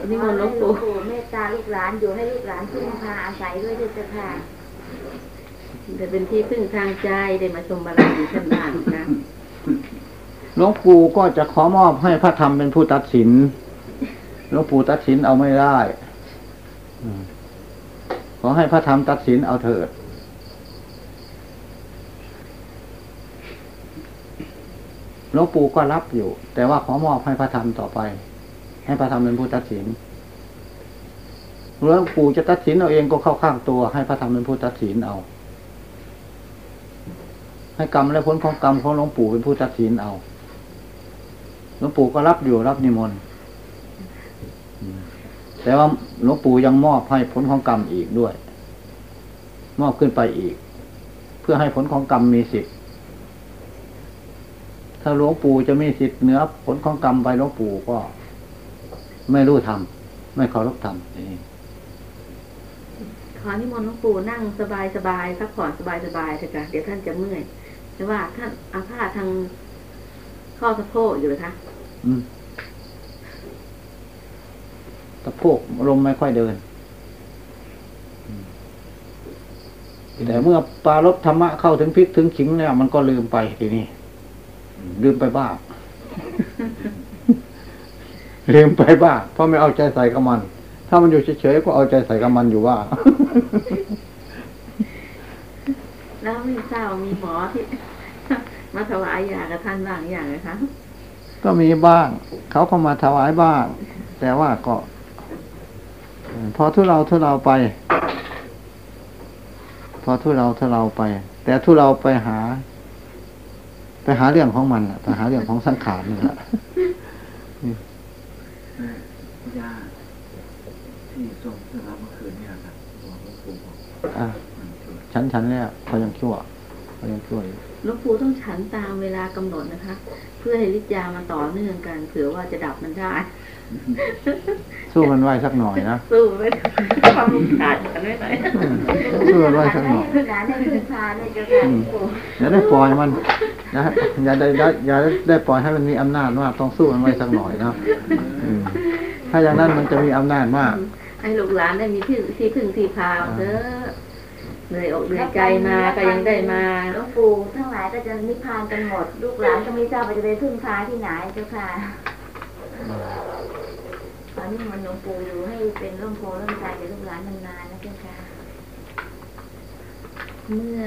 นิมนต์หลวงปู่เมตตาลูกหลานอยู่ให้ลูกหลานพึ่งพาอาศัยด้วยด้วยเจ้าค่ะจะเป็นที่พึ่งทางใจได้มาชมบารมีท่านบ้างนะหลวงปู่ก็จะขอมอบให้พระธรรมเป็นผู้ตัดสินหลวงปู่ตัดสินเอาไม่ได้อืมขอให้พระธรรมตัดสินเอาเถิดหลวงปู่ก็รับอยู่ แต่ว่าขอมอบให้พระธรรมต่อไป ให้พระธรรมเป็นผู้ตัดสินหลวงปู่จะตัดสินเอาเองก็เข้าข้างตัว ให้พระธรรมเป็นผู้ตัดสินเอา ให้กรรมและผลของกรรมของหลวงปู่เป็นผู้ตัดสินเอาหลวงปู่ก็รับอยู่รับนิมนต์แต่ว่าหลวงปู่ยังมอบให้ผลของกรรมอีกด้วย มอบขึ้นไปอีก เพื่อให้ผลของกรรมมีสิทธิ์ถ้าหลวงปู่จะมีสิทธิ์เหนือผลของกรรมไปหลวงปู่ก็ ไม่รู้ทำไม่เคารพธรรมอย่างนี้ขอนิมนต์หลวงปู่นั่งสบายสบายๆพักผ่อนสบายสบายๆเถอะค่ะเดี๋ยวท่านจะเมื่อยแต่ว่าท่านอาพาธทางข้อสะโพกอยู่เลยคะอืมตะโพกลมไม่ค่อยเดินแต่เมื่อปรารบธรรมะเข้าถึงพริกถึงขิงเนี่ยมันก็ลืมไปทีนี้ลืมไปบ้าง ลืมไปบ้างเพราะไม่เอาใจใส่กับมัน ถ้ามันอยู่เฉยๆก็เอาใจใส่กับมันอยู่ว่า แล้วไม่ทราบว่ามีหมอที่มาถวายยากับท่านบ้างอย่างไรคะก็มีบ้าง เขาก็มาถวายบ้าง แต่ว่าก็เอ่อพอทุเราทุเราไป พอทุเราทุเราไป แต่ทุเราไปหา ไปหาเรื่องของมันน่ะไปหาเรื่องของสังขารนี่แหละ ยาที่ส่งเมื่อรับเมื่อคืนเนี่ยครับบอกหลวงปู่บ อกอะมันช่วยฉันฉันแล้วเขายังชั่วเขายังชั่วอยู่หลวงปู่ต้องฉันตามเวลากำหนดนะคะ เพื่อให้ฤทธิ์ยามันต่อเนื่องกันเผื่อว่าจะดับมันได้ สู้มันไว้สักหน่อยนะสู้ไม่ได้ความรุนขาดกันไม่ไหนสู้มันไว้สักหน่อยลูกหลานได้พึ่งพาด้วยเจ้าค่ะอืมอย่าได้ปล่อยมันนะอย่าได้ได้อย่าได้ปล่อยให้มันมีอำนาจมากต้องสู้มันไว้สักหน่อยนะอืมถ้าอย่างนั้นมันจะมีอำนาจมากให้ลูกหลานได้มีที่ที่พึ่งที่พาเถอะ เหนื่อยอกเหนื่อยใจมาก็ยังได้มาหลวงปู่ทั้งหลายก็จะนิพพานกันหมด ลูกหลานก็ไม่ทราบว่าจะไปพึ่งพาที่ไหนเจ้าค่ะขอนิมนต์หลวงปู่อยู่ให้เป็นร่มโพร่มใจแก่ลูกหลานนานๆนะเจ้าค่ะเมื่อ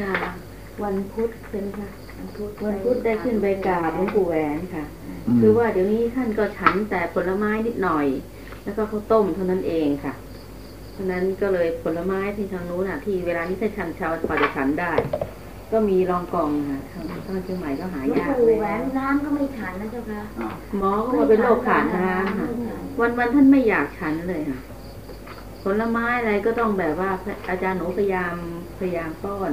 วันพุธเป็นค่ะวันพุธวันพุธได้ขึ้นไปกราบหลวงปู่แหวนค่ะอืมคือว่าเดี๋ยวนี้ท่านก็ฉันแต่ผลไม้นิดหน่อย แล้วก็ข้าวต้มเท่านั้นเองค่ะเพราะนั้นก็เลยผลไม้ที่ทางนู้นอะ ที่เวลานี้ถ้าฉันเช้าพอจะฉันได้ ก็มีรองกองค่ะทางทางเชียงใหม่ก็หาหลวงยากปู่เลยแหวนน้ำก็ไม่ฉันนะเจ้าค่ะหมอก็ว่าเป็นโรคขาดน้ำค่ะวันวันๆท่านไม่อยากฉันเลยค่ะ ผลไม้อะไรก็ต้องแบบว่าอาจารย์หนูพยายามพยายามป้อน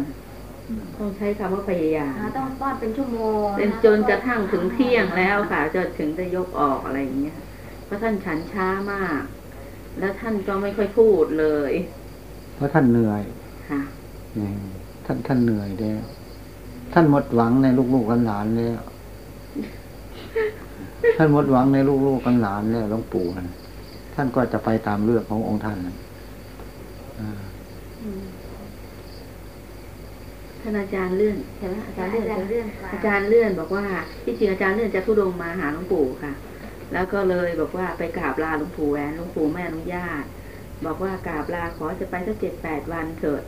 อืมต้องใช้คำว่าพยายามอ่าต้องป้อนเป็นชั่วโมงเป็นจนกระทั่งถึงเที่ยงแล้วค่ะจนถึงจะยกออกอะไรอย่างเงี้ยเพราะท่านฉันช้ามาก แล้วท่านก็ไม่ค่อยพูดเลย เพราะท่านเหนื่อยค่ะอืมท่านท่านเหนื่อยแล้วท่านหมดหวังในลูกๆหลานๆแล้วท่านหมดหวังในลูกๆหลานๆแล้วหลวงปู่นะท่านก็จะไปตามเรื่องขององค์ท่านนะอ่าท่านอาจารย์เลื่อนใช่ไหมอาจารย์เลื่อนอาจารย์เลื่อนกว่าอาจารย์เลื่อนบอกว่าที่จริงอาจารย์เลื่อนจะทุดงมาหาหลวงปู่ค่ะ แล้วก็เลยบอกว่าไปกราบลาหลวงปู่แหวนหลวงปู่แม่อนุญาต บอกว่ากราบลาขอจะไปสักเจ็ดแปดวันเถิด